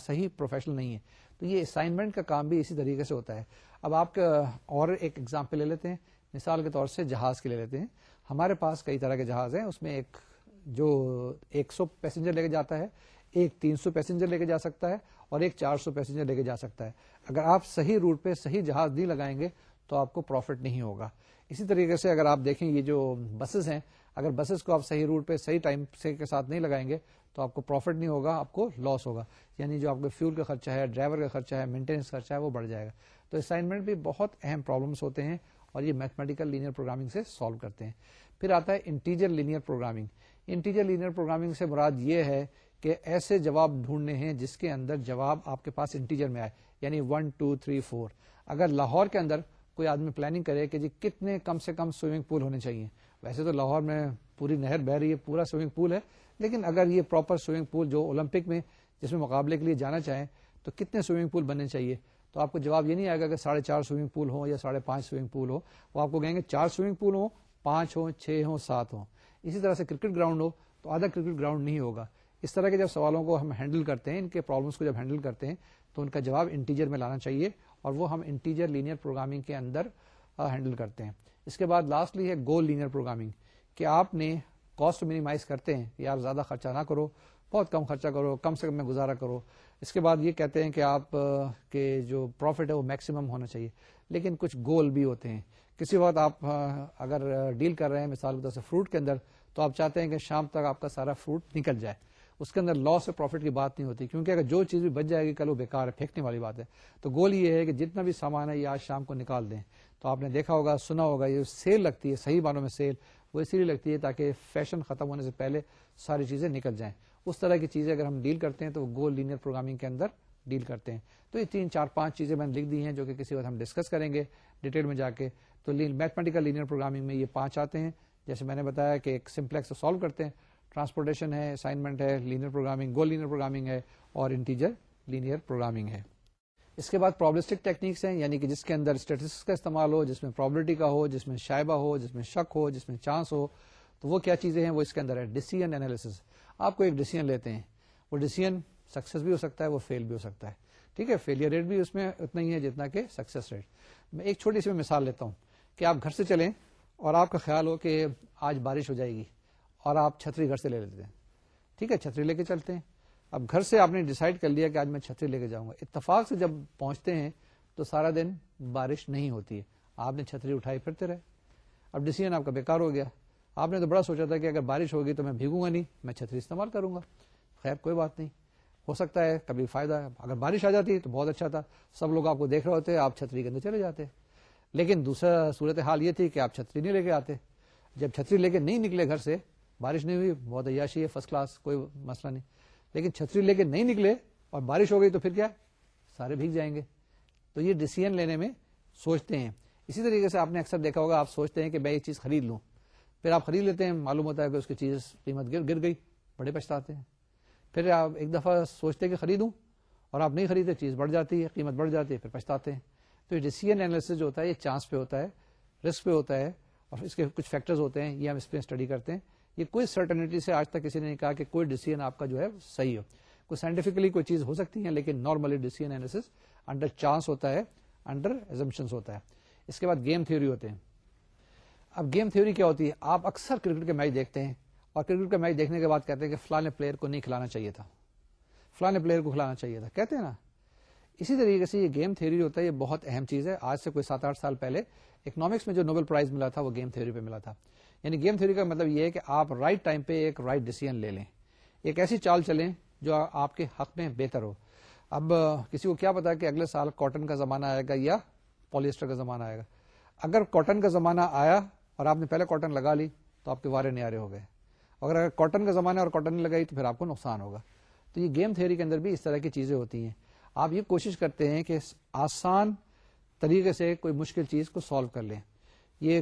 صحیح پروفیشنل نہیں ہے۔ تو یہ اسائنمنٹ کا کام بھی اسی طریقے سے ہوتا ہے۔ اب آپ کا اور ایک ایگزامپل لے لیتے ہیں۔ مثال کے طور سے جہاز کے لے لیتے ہیں۔ ہمارے پاس کئی طرح کے جہاز ہیں۔ اس میں ایک جو ایک سو پیسنجر لے کے جاتا ہے، ایک تین سو پیسنجر لے کے جا سکتا ہے۔ اور ایک چار سو پیسنجر لے کے جا سکتا ہے۔ اگر آپ صحیح روٹ پہ صحیح جہاز نہیں لگائیں گے تو آپ کو پروفٹ نہیں ہوگا۔ اسی طریقے سے اگر آپ دیکھیں یہ جو بسز ہیں، اگر بسز کو آپ صحیح روٹ پہ صحیح ٹائم سے کے ساتھ نہیں لگائیں گے تو آپ کو پروفٹ نہیں ہوگا، آپ کو لاس ہوگا۔ یعنی جو آپ کا فیول کا خرچہ ہے ڈرائیور کا خرچہ ہے مینٹیننس خرچہ ہے، وہ بڑھ جائے گا۔ تو اسائنمنٹ بھی بہت اہم پرابلمس ہوتے ہیں اور یہ میتھمیٹیکل لینئر پروگرامنگ سے سالو کرتے ہیں۔ پھر آتا ہے integer linear programming integer linear programming سے مراد یہ ہے کہ ایسے جواب ڈھونڈنے ہیں جس کے اندر جواب آپ کے پاس انٹیجر میں آئے یعنی ون، ٹو، تھری، فور۔ اگر لاہور کے اندر کوئی آدمی پلاننگ کرے کہ جی کتنے کم سے کم سوئمنگ پول ہونے چاہیے۔ ویسے تو لاہور میں پوری نہر بہ رہی ہے، پورا سوئمنگ پول ہے، لیکن اگر یہ پراپر سوئمنگ پول جو اولمپک میں، جس میں مقابلے کے لیے جانا چاہیں، تو کتنے سوئمنگ پول بننے چاہیے؟ تو آپ کو جواب یہ نہیں آئے گا کہ ساڑھے چار سوئمنگ پول ہو یا ساڑھے پانچ سوئمنگ پول ہو وہ آپ کو کہیں گے چار سوئمنگ پول ہو پانچ ہو چھ ہو سات ہو اسی طرح سے کرکٹ گراؤنڈ ہو، تو آدھا کرکٹ گراؤنڈ نہیں ہوگا۔ اس طرح کے جب سوالوں کو ہم ہینڈل کرتے ہیں، ان کے پرابلمس کو جب ہینڈل کرتے ہیں، تو ان کا جواب انٹیجر میں لانا چاہیے اور وہ ہم انٹیجر لینئر پروگرامنگ کے اندر ہینڈل کرتے ہیں۔ اس کے بعد لاسٹلی ہے گول لینئر پروگرامنگ کہ آپ نے کاسٹ منیمائز کرتے ہیں یار زیادہ خرچہ نہ کرو، بہت کم خرچہ کرو، کم سے کم میں گزارا کرو۔ اس کے بعد یہ کہتے ہیں کہ آپ کے جو پروفٹ ہے وہ میکسیمم ہونا چاہیے۔ لیکن کچھ گول بھی ہوتے ہیں۔ کسی وقت آپ اگر ڈیل کر رہے ہیں مثال کے طور سے فروٹ کے اندر، تو آپ چاہتے ہیں کہ شام تک آپ کا سارا فروٹ نکل جائے۔ اس کے اندر لاس اور پروفٹ کی بات نہیں ہوتی، کیونکہ اگر جو چیز بھی بچ جائے گی، کل وہ بیکار ہے، پھینکنے والی بات ہے۔ تو گول یہ ہے کہ جتنا بھی سامان ہے یہ آج شام کو نکال دیں۔ تو آپ نے دیکھا ہوگا، سنا ہوگا، یہ سیل لگتی ہے، صحیح معنوں میں سیل وہ اسی لیے لگتی ہے تاکہ فیشن ختم ہونے سے پہلے ساری چیزیں نکل جائیں۔ اس طرح کی چیزیں اگر ہم ڈیل کرتے ہیں تو وہ گول لینئر پروگرامنگ کے اندر ڈیل کرتے ہیں۔ تو یہ تین، چار، پانچ چیزیں میں نے لکھ دی ہیں جو کہ کسی وقت ہم ڈسکس کریں گے ڈیٹیل میں جا کے۔ تو میتھمیٹیکل لینئر پروگرامنگ میں یہ پانچ آتے ہیں۔ جیسے میں نے بتایا کہ ایک سمپلیکس سالو کرتے ہیں۔ ٹرانسپورٹیشن ہے اسائنمنٹ ہے linear programming goal linear programming ہے اور انٹیجر لینئر پروگرامنگ ہے۔ اس کے بعد پرابلسٹک ٹیکنیکس ہیں یعنی کہ جس کے اندر اسٹیٹس کا استعمال ہو، جس میں پرابلٹی کا ہو، جس میں شائبہ ہو، جس میں شک ہو، جس میں چانس ہو، تو وہ کیا چیزیں ہیں؟ وہ اس کے اندر ہے ڈیسیژ اینالس آپ کو ایک ڈیسیزن لیتے ہیں، وہ ڈیسیزن سکسیس بھی ہو سکتا ہے، وہ فیل بھی ہو سکتا ہے۔ ٹھیک ہے فیلئر ریٹ بھی اس میں اتنا ہی ہے جتنا کہ سکسیس ریٹ میں ایک چھوٹی سی میں مثال لیتا ہوں کہ آپ گھر سے چلیں اور آپ کا خیال ہو کہ آج بارش ہو جائے گی۔ اور آپ چھتری گھر سے لے لیتے ہیں۔ ٹھیک ہے، چھتری لے کے چلتے ہیں۔ اب گھر سے آپ نے ڈیسائیڈ کر لیا کہ آج میں چھتری لے کے جاؤں گا۔ اتفاق سے جب پہنچتے ہیں تو سارا دن بارش نہیں ہوتی ہے۔ آپ نے چھتری اٹھائی، پھرتے رہے۔ اب ڈیسیزن آپ کا بیکار ہو گیا۔ آپ نے تو بڑا سوچا تھا کہ اگر بارش ہوگی تو میں بھیگوں گا نہیں، میں چھتری استعمال کروں گا۔ خیر، کوئی بات نہیں۔ ہو سکتا ہے، کبھی فائدہ۔ ہے اگر بارش آ جاتی تو بہت اچھا تھا۔ سب لوگ آپ کو دیکھ رہے ہوتے، آپ چھتری کے اندر چلے جاتے۔ لیکن دوسرا صورت حال یہ تھی کہ آپ چھتری نہیں لے کے آتے۔ جب چھتری لے کے نہیں نکلے گھر سے بارش نہیں ہوئی، بہت عیاشی ہے فرسٹ کلاس کوئی مسئلہ نہیں۔ لیکن چھتری لے کے نہیں نکلے اور بارش ہو گئی تو پھر کیا؟ سارے بھیگ جائیں گے۔ تو یہ ڈیسیزن لینے میں سوچتے ہیں۔ اسی طریقے سے آپ نے اکثر دیکھا ہوگا، آپ سوچتے ہیں کہ میں یہ چیز خرید لوں۔ پھر آپ خرید لیتے ہیں، معلوم ہوتا ہے کہ اس کی چیز قیمت گر گر گئی، بڑے پچھتاتے ہیں۔ پھر آپ ایک دفعہ سوچتے ہیں کہ خریدوں اور آپ نہیں خریدتے، چیز بڑھ جاتی ہے، قیمت بڑھ جاتی ہے، پھر پچھتاتے ہیں۔ تو یہ ڈیسیزن اینالس جو ہوتا ہے، یہ چانس پہ ہوتا ہے رسک پہ ہوتا ہے اور اس کے کچھ فیکٹرز ہوتے ہیں، یہ ہم اس پہ اسٹڈی کرتے ہیں۔ یہ کوئی سرٹنٹی سے آج تک کسی نے نہیں کہا کہ کوئی ڈیسیزن آپ کا جو ہے صحیح ہو۔ کوئی سائنٹیفکلی کوئی چیز ہو سکتی ہے لیکن normally decision analysis under chance ہوتا ہے انڈر ایزمپشن ہوتا ہے۔ اس کے بعد گیم تھیوری ہوتے ہیں۔ اب گیم تھیوری کیا ہوتی ہے؟ آپ اکثر کرکٹ کے میچ دیکھتے ہیں اور کرکٹ کا میچ دیکھنے کے بعد کہتے ہیں کہ فلاں پلیئر کو نہیں کھلانا چاہیے تھا۔ فلاں پلیئر کو کھلانا چاہیے تھا۔ کہتے ہیں نا۔ اسی طریقے سے یہ گیم تھیوری ہوتا ہے، یہ بہت اہم چیز ہے۔ آج سے کوئی سات آٹھ سال پہلے اکنامکس میں جو نوبل پرائز ملا تھا، وہ گیم تھیوری پہ ملا تھا۔ یعنی گیم تھیوری کا مطلب یہ ہے کہ آپ رائٹ ٹائم پہ ایک رائٹ ڈیسیزن لے لیں۔ ایک ایسی چال چلیں جو آپ کے حق میں بہتر ہو۔ اب کسی کو کیا پتا کہ اگلے سال کاٹن کا زمانہ آئے گا یا پولیسٹر کا زمانہ آئے گا۔ اگر کاٹن کا زمانہ آیا اور آپ نے پہلے کاٹن لگا لی تو آپ کے وارے نیارے ہو گئے۔ اگر اگر کاٹن کا زمانہ اور کاٹن نہیں لگائی تو پھر آپ کو نقصان ہوگا۔ تو یہ گیم تھیوری کے اندر بھی اس طرح کی چیزیں ہوتی ہیں۔ آپ یہ کوشش کرتے ہیں کہ آسان طریقے سے کوئی مشکل چیز کو سالو کر لیں۔ یہ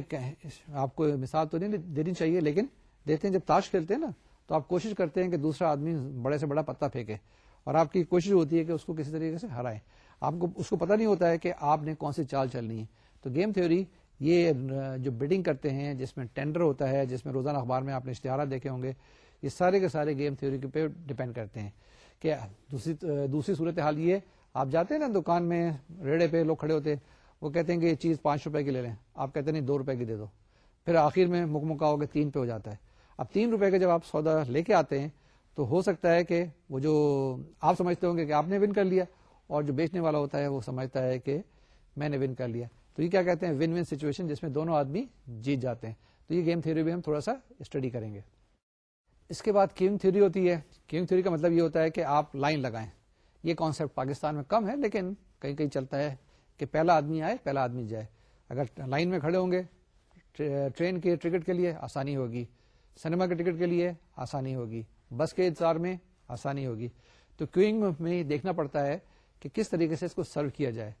آپ کو مثال تو نہیں دینی چاہیے، لیکن دیکھتے ہیں جب تاش کھیلتے ہیں نا، تو آپ کوشش کرتے ہیں کہ دوسرا آدمی بڑے سے بڑا پتا پھینکے اور آپ کی کوشش ہوتی ہے کہ اس کو کسی طریقے سے ہرائے۔ آپ کو اس کو پتا نہیں ہوتا ہے کہ آپ نے کون سی چال چلنی ہے۔ تو گیم تھیوری، یہ، جو بڈنگ کرتے ہیں، جس میں ٹینڈر ہوتا ہے، جس میں روزانہ اخبار میں آپ نے اشتہارات دیکھے ہوں گے، یہ سارے کے سارے گیم تھیوری کے پہ ڈپینڈ کرتے ہیں کہ دوسری دوسری صورت حال یہ آپ جاتے ہیں نا دکان میں ریڑے پہ لوگ کھڑے ہوتے وہ کہتے ہیں کہ یہ چیز پانچ روپے کی لے لیں۔ آپ کہتے ہیں نہیں، دو روپے کی دے دو۔ پھر آخر میں مک مکا ہو کے تین پہ ہو جاتا ہے۔ اب تین روپے کا جب آپ سودا لے کے آتے ہیں، تو ہو سکتا ہے کہ وہ جو آپ سمجھتے ہوں گے کہ آپ نے ون کر لیا، اور جو بیچنے والا ہوتا ہے وہ سمجھتا ہے کہ میں نے ون کر لیا۔ تو یہ کیا کہتے ہیں؟ ون ون سچویشن جس میں دونوں آدمی جیت جاتے ہیں۔ تو یہ گیم تھیوری بھی ہم تھوڑا سا اسٹڈی کریں گے۔ اس کے بعد کیم تھیوری ہوتی ہے۔ کیم تھیوری کا مطلب یہ ہوتا ہے کہ آپ لائن لگائیں۔ یہ کانسیپٹ پاکستان میں کم ہے، لیکن کہیں کہیں چلتا ہے۔ کہ پہلا آدمی آئے، پہلا آدمی جائے۔ اگر لائن میں کھڑے ہوں گے ٹرین کے ٹکٹ کے لیے آسانی ہوگی۔ سنیما کے ٹکٹ کے لیے آسانی ہوگی۔ بس کے انتظار میں آسانی ہوگی۔ تو کیوئنگ میں دیکھنا پڑتا ہے کہ کس طریقے سے اس کو سرو کیا جائے۔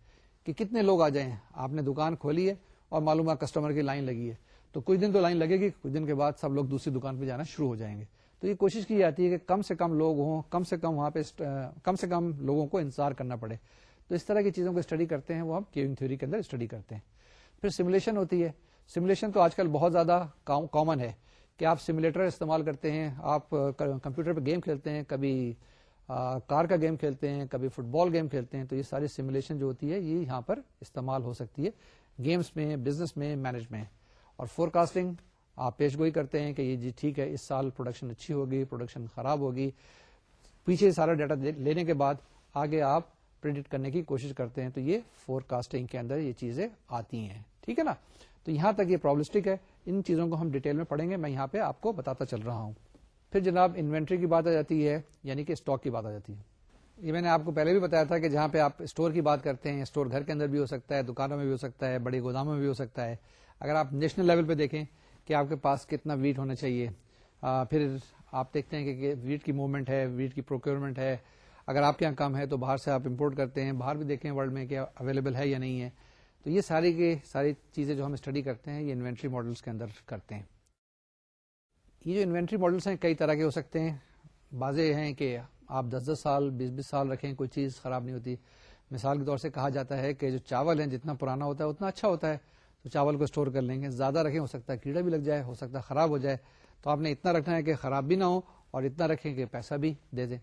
کہ کتنے لوگ آ جائیں۔ آپ نے دکان کھولی ہے اور معلوم ہے کسٹمر کی لائن لگی ہے۔ تو کچھ دن تو لائن لگے گی، کچھ دن کے بعد سب لوگ دوسری دکان پہ جانا شروع ہو جائیں گے۔ تو یہ کوشش کی جاتی ہے کہ کم سے کم لوگ ہوں، کم سے کم وہاں پہ کم سے کم لوگوں کو انتظار کرنا پڑے۔ تو اس طرح کی چیزوں کو اسٹڈی کرتے ہیں، وہ ہم کیونگ تھیوری کے اندر اسٹڈی کرتے ہیں۔ پھر سمولیشن ہوتی ہے۔ سمولیشن تو آج کل بہت زیادہ کامن ہے کہ آپ سمولیٹر استعمال کرتے ہیں، آپ کمپیوٹر پہ گیم کھیلتے ہیں، کبھی کار کا گیم کھیلتے ہیں، کبھی فٹ بال گیم کھیلتے ہیں، تو یہ ساری سیمولیشن جو ہوتی ہے، یہ یہاں پر استعمال ہو سکتی ہے۔ گیمس میں بزنس میں مینج میں۔ اور فور کاسٹنگ آپ پیش گوئی کرتے ہیں کہ یہ جی ٹھیک ہے، اس سال پروڈکشن اچھی ہوگی پروڈکشن خراب ہوگی۔ پیچھے سارا ڈیٹا لینے کے بعد آگے آپ پرڈکٹ کرنے کی کوشش کرتے ہیں تو یہ فور کاسٹنگ کے اندر یہ چیزیں آتی ہیں۔ ٹھیک ہے نا؟ تو یہاں تک یہ پرابلسٹک ہے۔ ان چیزوں کو ہم ڈیٹیل میں پڑھیں گے۔ میں یہاں پہ آپ کو بتاتا چل رہا ہوں۔ پھر جناب انوینٹری کی بات آ جاتی ہے یعنی کہ اسٹاک کی بات آ جاتی ہے۔ یہ میں نے آپ کو پہلے بھی بتایا تھا کہ جہاں پہ آپ اسٹور کی بات کرتے ہیں اسٹور گھر کے اندر بھی ہو سکتا ہے دکانوں میں بھی ہو سکتا ہے بڑے گوداموں میں بھی ہو سکتا ہے۔ اگر آپ نیشنل لیول پہ دیکھیں کہ آپ کے پاس کتنا ویٹ ہونا چاہیے آ, پھر آپ دیکھتے ہیں کہ ویٹ کی موومنٹ ہے ویٹ کی پروکیورمنٹ ہے۔ اگر آپ کے یہاں کم ہے تو باہر سے آپ امپورٹ کرتے ہیں، باہر بھی دیکھیں ورلڈ میں کہ اویلیبل ہے یا نہیں ہے۔ تو یہ ساری کی ساری چیزیں جو ہم اسٹڈی کرتے ہیں، یہ انوینٹری ماڈلس کے اندر کرتے ہیں۔ یہ جو انوینٹری ماڈلس ہیں، کئی طرح کے ہو سکتے ہیں۔ بازے ہیں کہ آپ دس دس سال، بیس بیس سال رکھیں، کوئی چیز خراب نہیں ہوتی۔ مثال کے طور سے کہا جاتا ہے کہ جو چاول ہے جتنا پرانا ہوتا ہے، اتنا اچھا ہوتا ہے۔ تو چاول کو اسٹور کر لیں گے۔ زیادہ رکھیں، ہو سکتا ہے کیڑا بھی لگ جائے، ہو سکتا ہے خراب ہو جائے۔ تو آپ نے اتنا رکھنا ہے کہ خراب بھی نہ ہو اور اتنا رکھیں کہ پیسہ بھی دے دیں۔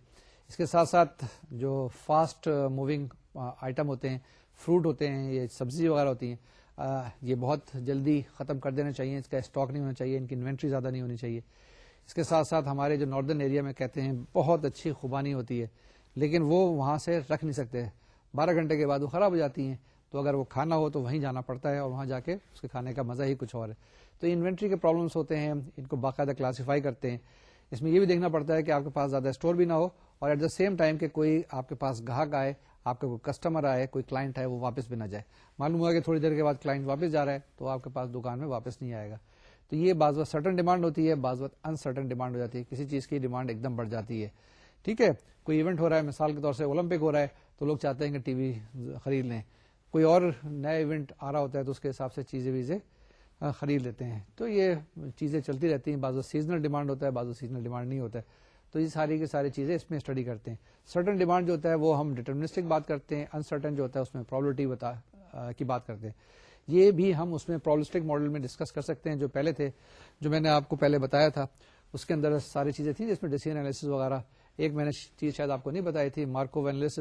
اس کے ساتھ ساتھ جو فاسٹ موونگ آئٹم ہوتے ہیں فروٹ ہوتے ہیں، یہ سبزی وغیرہ ہوتی ہیں یہ بہت جلدی ختم کر دینا چاہیے، اس کا اسٹاک نہیں ہونا چاہیے، ان کی انوینٹری زیادہ نہیں ہونی چاہیے۔ اس کے ساتھ ساتھ ہمارے جو ناردرن ایریا میں کہتے ہیں، بہت اچھی خوبانی ہوتی ہے، لیکن وہ وہاں سے رکھ نہیں سکتے۔ بارہ گھنٹے کے بعد وہ خراب ہو جاتی ہیں، تو اگر وہ کھانا ہو تو وہیں جانا پڑتا ہے اور وہاں جا کے اس کے کھانے کا مزہ ہی کچھ اور ہے۔ تو انوینٹری کے پرابلمس ہوتے ہیں، ان کو باقاعدہ کلاسیفائی کرتے ہیں۔ اس میں یہ بھی دیکھنا پڑتا ہے کہ آپ کے پاس زیادہ اسٹور بھی نہ ہو اور ایٹ دا سیم ٹائم کہ کوئی آپ کے پاس گاہک آئے، آپ کا کوئی کسٹمر آئے، کوئی کلائنٹ آئے، وہ واپس بھی نہ جائے۔ معلوم ہوا کہ تھوڑی دیر کے بعد کلائنٹ واپس جا رہا ہے تو آپ کے پاس دکان میں واپس نہیں آئے گا۔ تو یہ بعض وقت سرٹن ڈیمانڈ ہوتی ہے، بعض وقت انسرٹن ڈیمانڈ ہو جاتی ہے۔ کسی چیز کی ڈیمانڈ ایک دم بڑھ جاتی ہے۔ ٹھیک ہے، کوئی ایونٹ ہو رہا ہے، مثال کے طور سے اولمپک ہو رہا ہے تو لوگ چاہتے ہیں کہ ٹی وی خرید لیں۔ کوئی اور نیا ایونٹ آ رہا ہوتا ہے تو اس کے حساب سے چیزیں ویزیں خرید لیتے ہیں۔ تو یہ چیزیں چلتی رہتی ہیں۔ بعض سیزنل ڈیمانڈ ہوتا ہے بعض سیزنل ڈیمانڈ نہیں ہوتا ہے۔ تو یہ ساری کی ساری چیزیں اس میں اسٹڈی کرتے ہیں۔ سرٹن ڈیمانڈ جو ہوتا ہے وہ ہم ڈیٹرمنسٹک بات کرتے ہیں انسرٹن جو ہوتا ہے اس میں پرابلٹی بتا کی بات کرتے ہیں۔ یہ بھی ہم اس میں پرابلسٹک ماڈل میں ڈسکس کر سکتے ہیں جو پہلے تھے، جو میں نے آپ کو پہلے بتایا تھا۔ اس کے اندر ساری چیزیں تھیں جس میں ڈیسیزن انالیس وغیرہ۔ ایک میں نے چیز شاید آپ کو نہیں بتائی تھی مارکو وینلس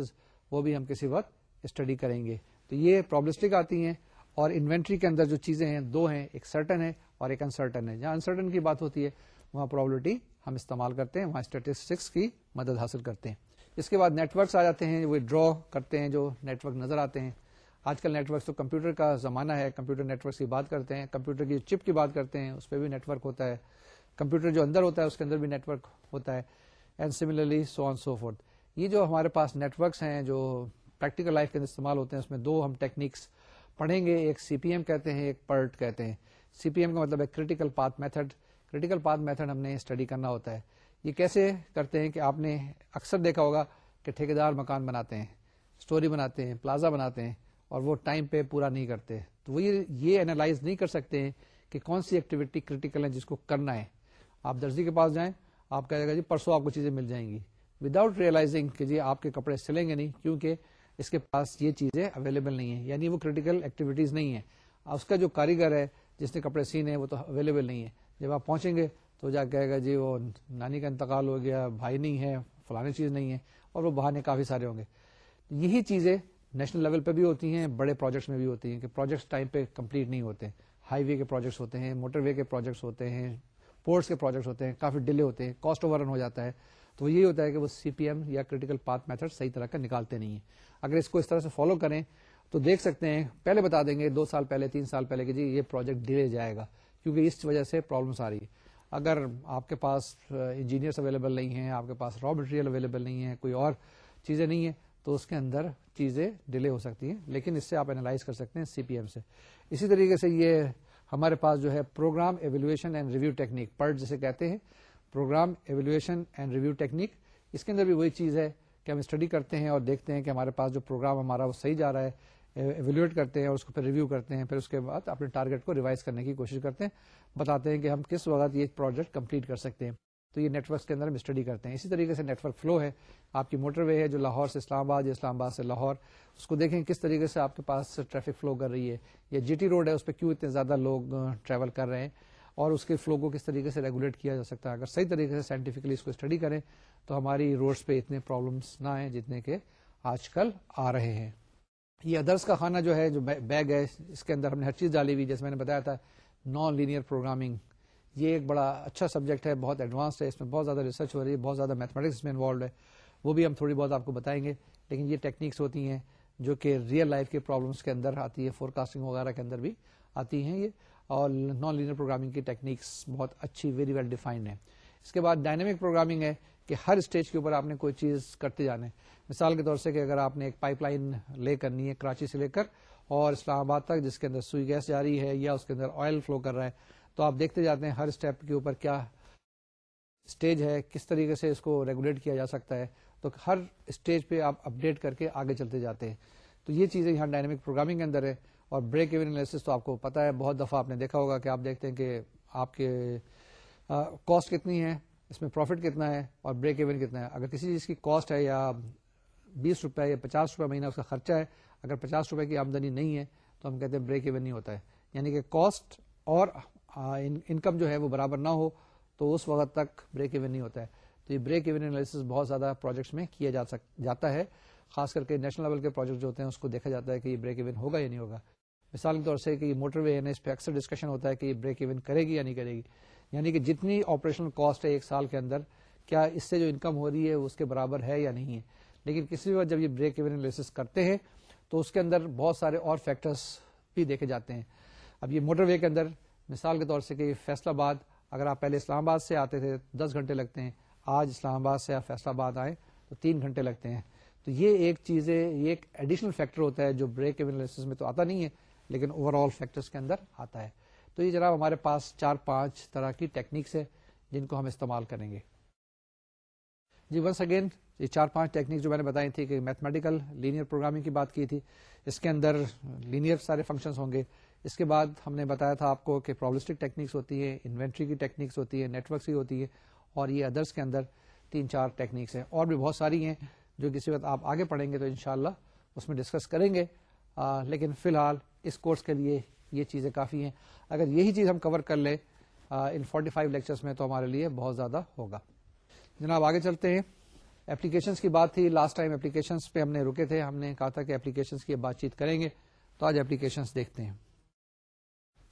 وہ بھی ہم کسی وقت اسٹڈی کریں گے۔ تو یہ پرابلسٹک آتی ہیں۔ اور انوینٹری کے اندر جو چیزیں ہیں، دو ہیں، ایک سرٹن ہے اور ایک انسرٹن ہے۔ جہاں انسرٹن کی بات ہوتی ہے، وہاں پرابلٹی ہم استعمال کرتے ہیں، وہاں اسٹیٹسٹکس کی مدد حاصل کرتے ہیں۔ اس کے بعد نیٹورکس آ جاتے ہیں، وہ ڈرا کرتے ہیں جو نیٹورک نظر آتے ہیں۔ آج کل نیٹورکس تو کمپیوٹر کا زمانہ ہے کمپیوٹر نیٹورکس کی بات کرتے ہیں کمپیوٹر کی چپ کی بات کرتے ہیں، اس پہ بھی نیٹورک ہوتا ہے۔ کمپیوٹر جو اندر ہوتا ہے، اس کے اندر بھی نیٹورک ہوتا ہے۔ And similarly so on so forth یہ جو ہمارے پاس نیٹورکس ہیں، جو پریکٹیکل لائف کے اندر استعمال ہوتے ہیں، اس میں دو ہم ٹیکنیکس پڑھیں گے، ایک سی پی ایم کہتے ہیں، ایک پرٹ کہتے ہیں۔ سی پی ایم کا مطلب ہے critical path method critical path method ہم نے اسٹڈی کرنا ہوتا ہے۔ یہ کیسے کرتے ہیں کہ آپ نے اکثر دیکھا ہوگا کہ ٹھیکیدار مکان بناتے ہیں اسٹوری بناتے ہیں پلازا بناتے ہیں اور وہ ٹائم پہ پورا نہیں کرتے۔ تو وہ یہ اینالائز نہیں کر سکتے ہیں کہ کون سی ایکٹیویٹی کریٹیکل ہے جس کو کرنا ہے۔ آپ درزی کے پاس جائیں، آپ کہے گا جی پرسوں آپ کو چیزیں مل جائیں گی۔ وداؤٹ ریئلائزنگ کہ جی آپ کے کپڑے سلیں گے نہیں، کیونکہ اس کے پاس یہ چیزیں اویلیبل نہیں ہیں۔ یعنی وہ کریٹیکل ایکٹیویٹیز نہیں ہے اس کا جو کاریگر ہے، جس نے کپڑے سینے، وہ تو اویلیبل نہیں ہے جب آپ پہنچیں گے تو جا کہے گا جی وہ نانی کا انتقال ہو گیا، بھائی نہیں ہے، فلانی چیز نہیں ہے۔ اور وہ بہانے کافی سارے ہوں گے۔ یہی چیزیں نیشنل لیول پہ بھی ہوتی ہیں، بڑے پروجیکٹس میں بھی ہوتی ہیں کہ پروجیکٹس ٹائم پہ کمپلیٹ نہیں ہوتے۔ ہائی وے کے پروجیکٹس ہوتے ہیں موٹر وے کے پروجیکٹس ہوتے ہیں پورٹس کے پروجیکٹس ہوتے ہیں، کافی ڈیلے ہوتے ہیں کاسٹ اوور رن ہو جاتا ہے۔ تو یہی ہوتا ہے کہ وہ سی پی ایم یا کریٹیکل پاتھ میتھڈ صحیح طرح کا نکالتے نہیں ہیں۔ اگر اس کو اس طرح سے فالو کریں تو دیکھ سکتے ہیں، پہلے بتا دیں گے، دو سال پہلے، تین سال پہلے کہ جی یہ پروجیکٹ ڈیلے جائے گا، کیونکہ اس وجہ سے پرابلمس آ رہی ہے اگر آپ کے پاس انجینئرس اویلیبل نہیں ہیں، آپ کے پاس را مٹیریل اویلیبل نہیں ہے کوئی اور چیزیں نہیں ہیں، تو اس کے اندر چیزیں ڈیلے ہو سکتی ہیں۔ لیکن اس سے آپ اینالائز کر سکتے ہیں سی پی ایم سے۔ اسی طریقے سے یہ ہمارے پاس جو ہے program evaluation and review technique PERT جسے کہتے ہیں۔ Program evaluation and review technique اس کے اندر بھی وہی چیز ہے کہ ہم اسٹڈی کرتے ہیں اور دیکھتے ہیں کہ ہمارے پاس جو پروگرام ہمارا وہ صحیح جا رہا ہے ایویلویٹ کرتے ہیں اور اس کو پھر ریویو کرتے ہیں، پھر اس کے بعد اپنے ٹارگیٹ کو ریوائز کرنے کی کوشش کرتے ہیں، بتاتے ہیں کہ ہم کس وقت یہ پروجیکٹ کمپلیٹ کر سکتے ہیں۔ تو یہ نیٹ ورک کے اندر ہم اسٹڈی کرتے ہیں۔ اسی طریقے سے نیٹ ورک فلو ہے۔ آپ کی موٹر وے ہے جو لاہور سے اسلام آباد یا اسلام آباد سے لاہور، اس کو دیکھیں کس طریقے سے آپ کے پاس ٹریفک فلو کر رہی ہے۔ یا جی ٹی روڈ ہے، اس پہ کیوں اتنے زیادہ لوگ ٹریول کر رہے ہیں؟ اور اس کے فلو کو کس طریقے سے ریگولیٹ کیا جا سکتا ہے۔ اگر صحیح طریقے سے سائنٹیفکلی اس کو اسٹڈی کریں تو ہماری روڈس پہ اتنے پرابلمس نہ آئیں جتنے کہ آج کل آ رہے ہیں۔ یہ ادرس کا کھانا جو ہے، جو بیگ ہے، اس کے اندر ہم نے ہر چیز ڈالی ہوئی، جیسے میں نے بتایا تھا نان لینئر پروگرامنگ یہ ایک بڑا اچھا سبجیکٹ ہے، بہت ایڈوانس ہے، اس میں بہت زیادہ ریسرچ ہو رہی ہے، بہت زیادہ میتھمیٹکس میں انوالوڈ ہے۔ وہ بھی ہم تھوڑی بہت آپ کو بتائیں گے، لیکن یہ ٹیکنیکس ہوتی ہیں جو کہ ریئل لائف کے پرابلمس کے اندر آتی ہے فور کاسٹنگ وغیرہ کے اندر بھی آتی ہیں۔ یہ اور نان لینئر پروگرامنگ کی ٹیکنیکس بہت اچھی ویری ویل ڈیفائنڈ ہے اس کے بعد ڈائنامک پروگرامنگ ہے کہ ہر اسٹیج کے اوپر آپ نے کوئی چیز کرتے جانے مثال کے طور سے کہ اگر آپ نے ایک پائپ لائن لے کرنی ہے کراچی سے لے کر اور اسلام آباد تک جس کے اندر سوئی گیس جاری ہے یا اس کے اندر آئل فلو کر رہا ہے، تو آپ دیکھتے جاتے ہیں ہر اسٹیپ کے اوپر کیا اسٹیج ہے، کس طریقے سے اس کو ریگولیٹ کیا جا سکتا ہے۔ تو ہر اسٹیج پہ آپ اپڈیٹ کر کے آگے چلتے جاتے ہیں۔ تو یہ چیزیں یہاں ڈائنامک پروگرامنگ کے اندر ہے۔ اور بریک ایون انالیس تو آپ کو پتا ہے، بہت دفعہ آپ نے دیکھا ہوگا کہ آپ دیکھتے ہیں کہ آپ کے کاسٹ کتنی ہے، اس میں پروفٹ کتنا ہے اور بریک ایون کتنا ہے۔ اگر کسی چیز کی کاسٹ ہے یا بیس روپے یا پچاس روپے مہینہ اس کا خرچہ ہے، اگر پچاس روپے کی آمدنی نہیں ہے تو ہم کہتے ہیں بریک ایون نہیں ہوتا ہے۔ یعنی کہ کاسٹ اور انکم جو ہے وہ برابر نہ ہو تو اس وقت تک بریک ایون نہیں ہوتا ہے۔ تو یہ بریک ایون انالیس بہت زیادہ پروجیکٹس میں کیا جا جاتا ہے۔ خاص کر کے نیشنل لیول کے پروجیکٹ جو ہوتے ہیں، اس کو دیکھا جاتا ہے کہ یہ بریک ایون ہوگا یا نہیں ہوگا۔ مثال کے طور سے کہ یہ موٹر وے ہے نا، اس پہ اکثر ڈسکشن ہوتا ہے کہ یہ بریک ایون کرے گی یا نہیں کرے گی۔ یعنی کہ جتنی آپریشنل کاسٹ ہے ایک سال کے اندر، کیا اس سے جو انکم ہو رہی ہے اس کے برابر ہے یا نہیں ہے؟ لیکن کسی وقت جب یہ بریک ایون انالیس کرتے ہیں، تو اس کے اندر بہت سارے اور فیکٹرس بھی دیکھے جاتے ہیں۔ اب یہ موٹر وے کے اندر، مثال کے طور سے کہ فیصلہ آباد، اگر آپ پہلے اسلام آباد سے آتے تھے، دس گھنٹے لگتے ہیں، آج اسلام آباد سے آپ فیصلہ آباد آئے تو تین گھنٹے لگتے ہیں۔ تو یہ ایک چیز ہے، یہ ایک ایڈیشنل فیکٹر ہوتا ہے جو بریک ایونالس میں تو آتا نہیں ہے۔ لیکن اوور آل فیکٹرس کے اندر آتا ہے۔ تو یہ جناب ہمارے پاس چار پانچ طرح کی ٹیکنیکس ہے جن کو ہم استعمال کریں گے۔ جی ونس اگین یہ چار پانچ ٹیکنیک جو میں نے بتائی تھی کہ میتھمیٹیکل لینئر پروگرامنگ کی بات کی تھی اس کے اندر لینئر سارے فنکشنز ہوں گے۔ اس کے بعد ہم نے بتایا تھا آپ کو کہ پرابلسٹک ٹیکنیکس ہوتی ہے انوینٹری کی ٹیکنیکس ہوتی ہے نیٹورکس کی ہوتی ہے اور یہ ادرس کے اندر تین چار ٹیکنیکس ہیں۔ اور بھی بہت ساری ہیں جو کسی وقت آپ آگے پڑھیں گے تو انشاءاللہ اس میں ڈسکس کریں گے۔ آ, لیکن فی الحال اس کورس کے لیے یہ چیزیں کافی ہیں۔ اگر یہی چیز ہم کور کر لیں ان فورٹی فائیو لیکچرس میں تو ہمارے لیے بہت زیادہ ہوگا۔ جناب، آگے چلتے ہیں۔ اپلیکیشنس کی بات تھی لاسٹ ٹائم اپلیکیشنس پہ ہم نے رکے تھے۔ ہم نے کہا تھا کہ اپلیکیشنس کی بات چیت کریں گے۔ تو آج اپلیکیشنس دیکھتے ہیں۔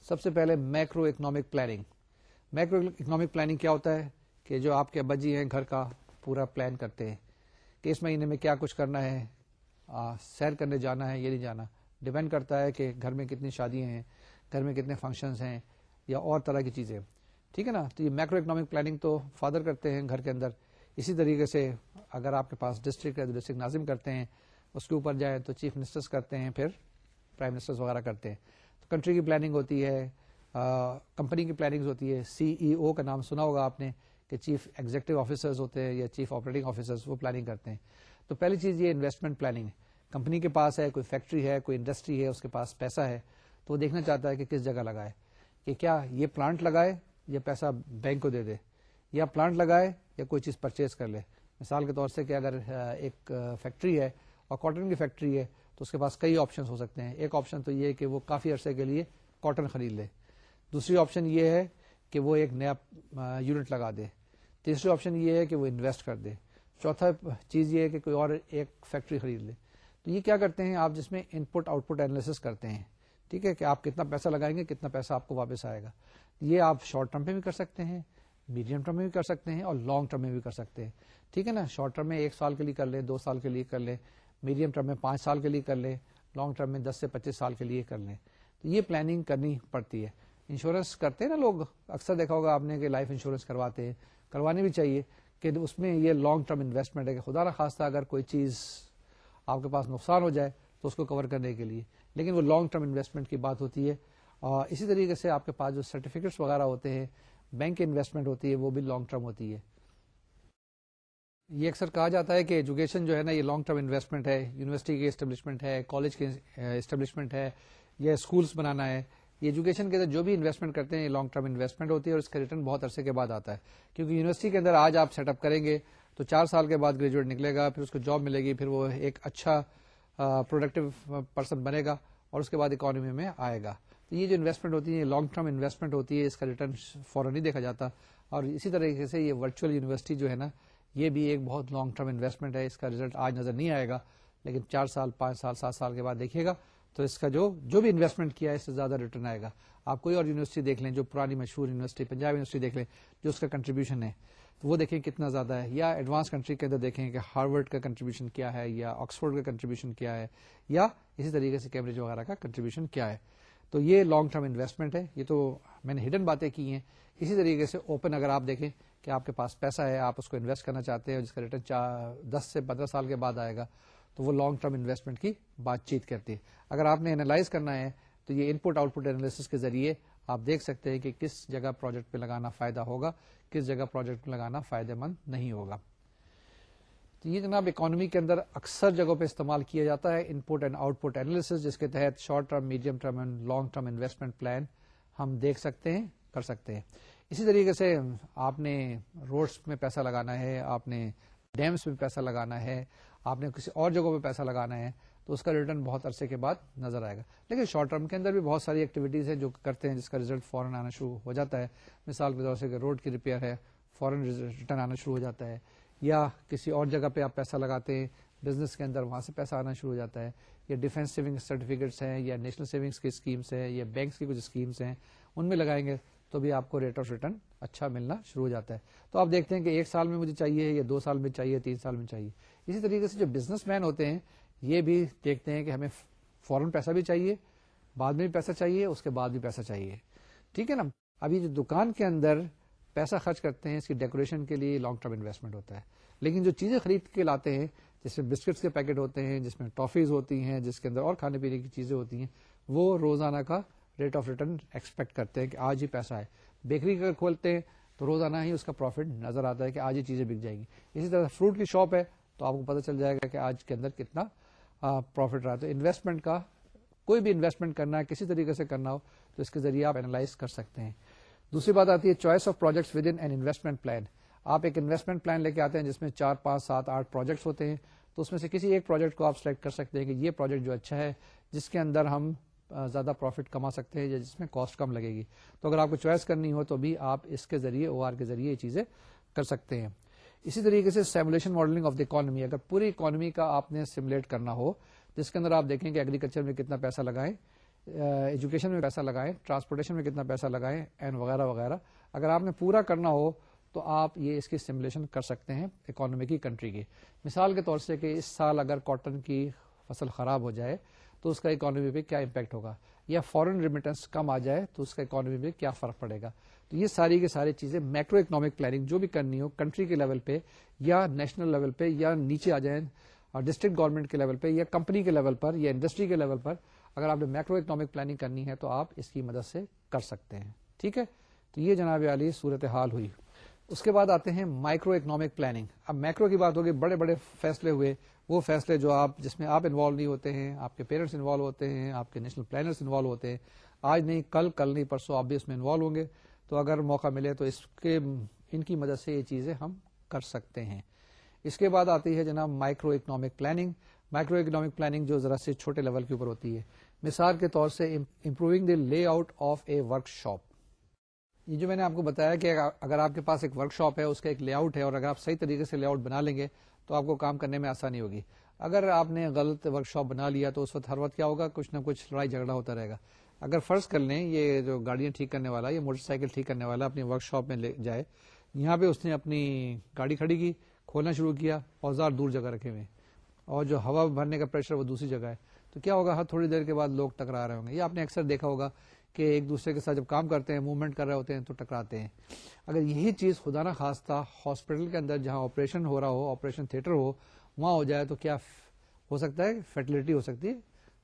سب سے پہلے macro economic planning macro economic planning کیا ہوتا ہے؟ کہ جو آپ کے ابا جی ہیں گھر کا، پورا پلان کرتے ہیں۔ کہ اس مہینے میں کیا کچھ کرنا ہے؟ سیر کرنے جانا ہے یہ نہیں جانا؟ ڈپینڈ کرتا ہے کہ گھر میں کتنی شادیاں ہیں، گھر میں کتنے فنکشنز ہیں یا اور طرح کی چیزیں۔ ٹھیک ہے نا؟ تو یہ میکرو اکنامک پلاننگ تو فادر کرتے ہیں گھر کے اندر۔ اسی طریقے سے اگر آپ کے پاس ڈسٹرکٹ ہے تو ڈسٹرکٹ ناظم کرتے ہیں، اس کے اوپر جائیں تو چیف منسٹرس کرتے ہیں، پھر پرائم منسٹر وغیرہ کرتے ہیں۔ تو کنٹری کی پلاننگ ہوتی ہے کمپنی کی پلاننگ ہوتی ہے۔ سی ای او کا نام سنا ہوگا آپ نے کہ چیف ایگزیکٹو آفیسرز ہوتے ہیں یا چیف آپریٹنگ آفیسرز وہ پلاننگ کرتے ہیں۔ تو پہلی چیز یہ انویسٹمنٹ پلاننگ ہے۔ کمپنی کے پاس ہے، کوئی فیکٹری ہے، کوئی انڈسٹری ہے، اس کے پاس پیسہ ہے، تو وہ دیکھنا چاہتا ہے کہ کس جگہ لگائے کہ کیا یہ پلانٹ لگائے یا پیسہ بینک کو دے دے، یا پلانٹ لگائے یا کوئی چیز پرچیز کر لے۔ مثال کے طور سے کہ اگر ایک فیکٹری ہے اور کاٹن کی فیکٹری ہے، تو اس کے پاس کئی آپشن ہو سکتے ہیں۔ ایک آپشن تو یہ کہ وہ کافی عرصے کے لیے کاٹن خرید لے۔ دوسری آپشن یہ ہے کہ وہ ایک نیا یونٹ لگا دے۔ تیسری آپشن یہ ہے کہ وہ انویسٹ کر دے۔ چوتھا چیز یہ ہے کہ کوئی اور ایک فیکٹری خرید لے۔ تو یہ کیا کرتے ہیں؟ آپ جس میں ان پٹ آؤٹ پٹ اینالس کرتے ہیں۔ ٹھیک ہے کہ آپ کتنا پیسہ لگائیں گے، کتنا پیسہ آپ کو واپس آئے گا۔ یہ آپ شارٹ ٹرم پہ بھی کر سکتے ہیں میڈیم ٹرم میں بھی کر سکتے ہیں اور لانگ ٹرم میں بھی کر سکتے ہیں۔ ٹھیک ہے نا؟ شارٹ ٹرم میں ایک سال کے لیے کر لیں، دو سال کے لیے کر لیں۔ میڈیم ٹرم میں پانچ سال کے لیے کر لیں۔ لانگ ٹرم میں دس سے پچیس سال کے لیے کر لیں۔ تو یہ پلاننگ کرنی پڑتی ہے۔ انشورنس کرتے ہیں نا لوگ؟ اکثر دیکھا ہوگا آپ نے کہ لائف انشورنس کرواتے ہیں۔ کروانی بھی چاہیے کہ اس میں یہ لانگ ٹرم انویسٹمنٹ ہے کہ خدا نخواستہ اگر کوئی چیز آپ کے پاس نقصان ہو جائے تو اس کو کور کرنے کے لیے۔ لیکن وہ لانگ ٹرم انویسٹمنٹ کی بات ہوتی ہے۔ اور اسی طریقے سے آپ کے پاس جو سرٹیفکیٹس وغیرہ ہوتے ہیں بینک انویسٹمنٹ ہوتی ہے، وہ بھی لانگ ٹرم ہوتی ہے۔ یہ اکثر کہا جاتا ہے کہ ایجوکیشن جو ہے نا، یہ لانگ ٹرم انویسٹمنٹ ہے۔ یونیورسٹی کی اسٹیبلشمنٹ ہے کالج کی اسٹیبلشمنٹ ہے، یا اسکولس بنانا ہے۔ یہ ایجوکیشن کے اندر جو بھی انویسٹمنٹ کرتے ہیں، یہ لانگ ٹرم انویسٹمنٹ ہوتی ہے اور اس کا ریٹرن بہت عرصے کے بعد آتا ہے۔ کیونکہ یونیورسٹی کے اندر آج آپ سیٹ اپ کریں گے تو چار سال کے بعد گریجویٹ نکلے گا، پھر اس کو جاب ملے گی، پھر وہ ایک اچھا پروڈکٹیو پرسن بنے گا اور اس کے بعد اکانومی میں آئے گا۔ تو یہ جو انویسٹمنٹ ہوتی ہے یہ لانگ ٹرم انویسٹمنٹ ہوتی ہے، اس کا ریٹرن فوراً نہیں دیکھا جاتا۔ اور اسی طریقے سے یہ ورچوئل یونیورسٹی جو ہے نا، یہ بھی ایک بہت لانگ ٹرم انویسٹمنٹ ہے۔ اس کا ریزلٹ آج نظر نہیں آئے گا، لیکن چار سال، پانچ سال، سات سال کے بعد دیکھیے گا۔ تو اس کا جو جو بھی انویسٹمنٹ کیا ہے، اس سے زیادہ ریٹرن آئے گا۔ آپ کوئی اور یونیورسٹی دیکھ لیں، جو پرانی مشہور یونیورسٹی پنجاب یونیورسٹی دیکھ لیں، جو اس کا کنٹریبیوشن ہے۔ تو وہ دیکھیں کتنا زیادہ ہے، یا ایڈوانس کنٹری کے اندر دیکھیں کہ ہارورڈ کا کنٹریبیوشن کیا ہے، یا آکسفورڈ کا کنٹریبیوشن کیا ہے، یا اسی طریقے سے کیمبرج وغیرہ کا کنٹریبیوشن کیا ہے۔ تو یہ لانگ ٹرم انویسٹمنٹ ہے، یہ تو میں نے ہڈن باتیں کی ہیں۔ اسی طریقے سے اوپن اگر آپ دیکھیں کہ آپ کے پاس پیسہ ہے، آپ اس کو انویسٹ کرنا چاہتے ہیں جس کا ریٹرن دس سے پندرہ سال کے بعد آئے گا، تو وہ لانگ ٹرم انویسٹمنٹ کی بات چیت کرتی ہے۔ اگر آپ نے اینالائز کرنا ہے تو یہ ان پٹ آؤٹ پٹ اینالس کے ذریعے آپ دیکھ سکتے ہیں کہ کس جگہ پروجیکٹ پہ لگانا فائدہ ہوگا۔ کس جگہ پروجیکٹ لگانا فائدہ مند نہیں ہوگا۔ تو یہ جناب اکانومی کے اندر اکثر جگہوں پہ استعمال کیا جاتا ہے input and output analysis جس کے تحت short term medium term and long term investment plan ہم دیکھ سکتے ہیں، کر سکتے ہیں۔ اسی طریقے سے آپ نے روڈس میں پیسہ لگانا ہے، آپ نے ڈیمس میں پیسہ لگانا ہے، آپ نے کسی اور جگہوں پہ پیسہ لگانا ہے تو اس کا ریٹرن بہت عرصے کے بعد نظر آئے گا۔ لیکن شارٹ ٹرم کے اندر بھی بہت ساری ایکٹیویٹیز ہیں جو کرتے ہیں جس کا ریزلٹ فورن آنا شروع ہو جاتا ہے۔ مثال کے طور سے روڈ کی ریپیئر ہے فورن ریٹرن آنا شروع ہو جاتا ہے۔ یا کسی اور جگہ پہ آپ پیسہ لگاتے ہیں بزنس کے اندر وہاں سے پیسہ آنا شروع ہو جاتا ہے۔ یا ڈیفینس سیونگ سرٹیفکیٹس ہیں، یا نیشنل سیونگس کی اسکیمس ہیں، یا بینکس کی کچھ اسکیمس ہیں، ان میں لگائیں گے تو بھی آپ کو ریٹ آف ریٹرن اچھا ملنا شروع ہو جاتا ہے۔ تو آپ دیکھتے ہیں کہ ایک سال میں مجھے چاہیے، یا دو سال میں چاہیے، تین سال میں چاہیے۔ اسی طریقے سے جو بزنس مین ہوتے ہیں یہ بھی دیکھتے ہیں کہ ہمیں فوراً پیسہ بھی چاہیے، بعد میں بھی پیسہ چاہیے، اس کے بعد بھی پیسہ چاہیے۔ ٹھیک ہے نا؟ ابھی جو دکان کے اندر پیسہ خرچ کرتے ہیں، اس کی ڈیکوریشن کے لیے لانگ ٹرم انویسٹمنٹ ہوتا ہے۔ لیکن جو چیزیں خرید کے لاتے ہیں، جس میں بسکٹس کے پیکٹ ہوتے ہیں، جس میں ٹافیز ہوتی ہیں، جس کے اندر اور کھانے پینے کی چیزیں ہوتی ہیں، وہ روزانہ کا ریٹ آف ریٹرن ایکسپیکٹ کرتے ہیں کہ آج ہی پیسہ ہے۔ بیکری اگر کھولتے ہیں، تو روزانہ ہی اس کا پروفٹ نظر آتا ہے کہ آج ہی چیزیں بک جائیں گی۔ اسی طرح فروٹ کی شاپ ہے، تو آپ کو پتہ چل جائے گا کہ آج کے اندر کتنا پروفٹ رہا تو انویسٹمنٹ کا کوئی بھی انویسٹمنٹ کرنا ہے، کسی طریقے سے کرنا ہو، تو اس کے ذریعے آپ اینالائز کر سکتے ہیں۔ دوسری بات آتی ہے choice of projects within investment plan آپ ایک انویسٹمنٹ پلان لے کے آتے ہیں جس میں چار، پانچ، سات، آٹھ پروجیکٹس ہوتے ہیں، تو اس میں سے کسی ایک پروجیکٹ کو آپ سلیکٹ کر سکتے ہیں کہ یہ پروجیکٹ جو اچھا ہے، جس کے اندر ہم زیادہ پروفٹ کما سکتے ہیں یا جس میں کاسٹ کم لگے گی۔ تو اگر آپ کو چوائس کرنی ہو تو بھی آپ اس کے ذریعے او آر کے ذریعے یہ چیزیں کر سکتے ہیں۔ اسی طریقے سے simulation modelling of the economy اگر پوری اکانمی کا آپ نے سیمولیٹ کرنا ہو، جس کے اندر آپ دیکھیں کہ ایگریکلچر میں کتنا پیسہ لگائیں ایجوکیشن میں پیسہ لگائیں ٹرانسپورٹیشن میں کتنا پیسہ لگائیں اینڈ وغیرہ وغیرہ۔ اگر آپ نے پورا کرنا ہو، تو آپ یہ اس کی سیمولیشن کر سکتے ہیں اکانومی کی کنٹری کی۔ مثال کے طور سے کہ اس سال اگر کاٹن کی فصل خراب ہو جائے، تو اس کا اکانومی پہ کیا امپیکٹ ہوگا؟ یا فورن ریمیٹنس کم آ جائے، تو اس کا اکانومی پہ کیا فرق پڑے گا؟ تو یہ ساری کی ساری چیزیں مائکرو اکنامک پلاننگ جو بھی کرنی ہو کنٹری کے لیول پہ یا نیشنل لیول پہ یا نیچے آ جائیں، اور ڈسٹرکٹ گورنمنٹ کے لیول پہ یا کمپنی کے لیول پر یا انڈسٹری کے لیول پر، اگر آپ نے مائکرو اکنامک پلاننگ کرنی ہے تو آپ اس کی مدد سے کر سکتے ہیں۔ ٹھیک ہے؟ تو یہ جناب علی صورت حال ہوئی۔ اس کے بعد آتے ہیں مائکرو اکنامک پلاننگ اب مائکرو کی بات ہوگی، بڑے بڑے فیصلے ہوئے۔ وہ فیصلے جو آپ، جس میں آپ انوالو نہیں ہوتے ہیں، آپ کے پیرنٹس انوالو ہوتے ہیں، آپ کے نیشنل پلانرس انوالو ہوتے ہیں۔ آج نہیں، کل کل نہیں، پرسوں آپ بھی اس میں انوالو ہوں گے۔ تو اگر موقع ملے تو اس کے ان کی مدد سے یہ چیزیں ہم کر سکتے ہیں۔ اس کے بعد آتی ہے جناب micro economic planning micro economic planning جو ذرا سے چھوٹے لیول کے اوپر ہوتی ہے۔ مثال کے طور سے improving the layout of a workshop یہ جو میں نے آپ کو بتایا کہ اگر آپ کے پاس ایک ورک شاپ ہے، اس کا ایک لے آؤٹ ہے اور اگر آپ صحیح طریقے سے لے آؤٹ بنا لیں گے تو آپ کو کام کرنے میں آسانی ہوگی۔ اگر آپ نے غلط ورک شاپ بنا لیا تو اس وقت ہر وقت کیا ہوگا؟ کچھ نہ کچھ لڑائی جھگڑا ہوتا رہے گا۔ اگر فرض کر لیں یہ جو گاڑیاں ٹھیک کرنے والا یا موٹر سائیکل ٹھیک کرنے والا اپنی ورک شاپ میں لے جائے، یہاں پہ اس نے اپنی گاڑی کھڑی کی، کھولنا شروع کیا، اوزار دور جگہ رکھے ہوئے اور جو ہوا بھرنے کا پریشر وہ دوسری جگہ ہے۔ تو کیا ہوگا؟ ہر تھوڑی دیر کے بعد لوگ ٹکرا رہے ہوں گے۔ یہ آپ نے اکثر دیکھا ہوگا کہ ایک دوسرے کے ساتھ جب کام کرتے ہیں موومنٹ کر رہے ہوتے ہیں تو ٹکراتے ہیں۔ اگر یہی چیز خدا نہ خاص ہاسپٹل کے اندر جہاں آپریشن ہو رہا ہو آپریشن تھیٹر ہو، وہاں ہو جائے تو کیا ہو سکتا ہے؟ فیٹلٹی ہو سکتی ہے۔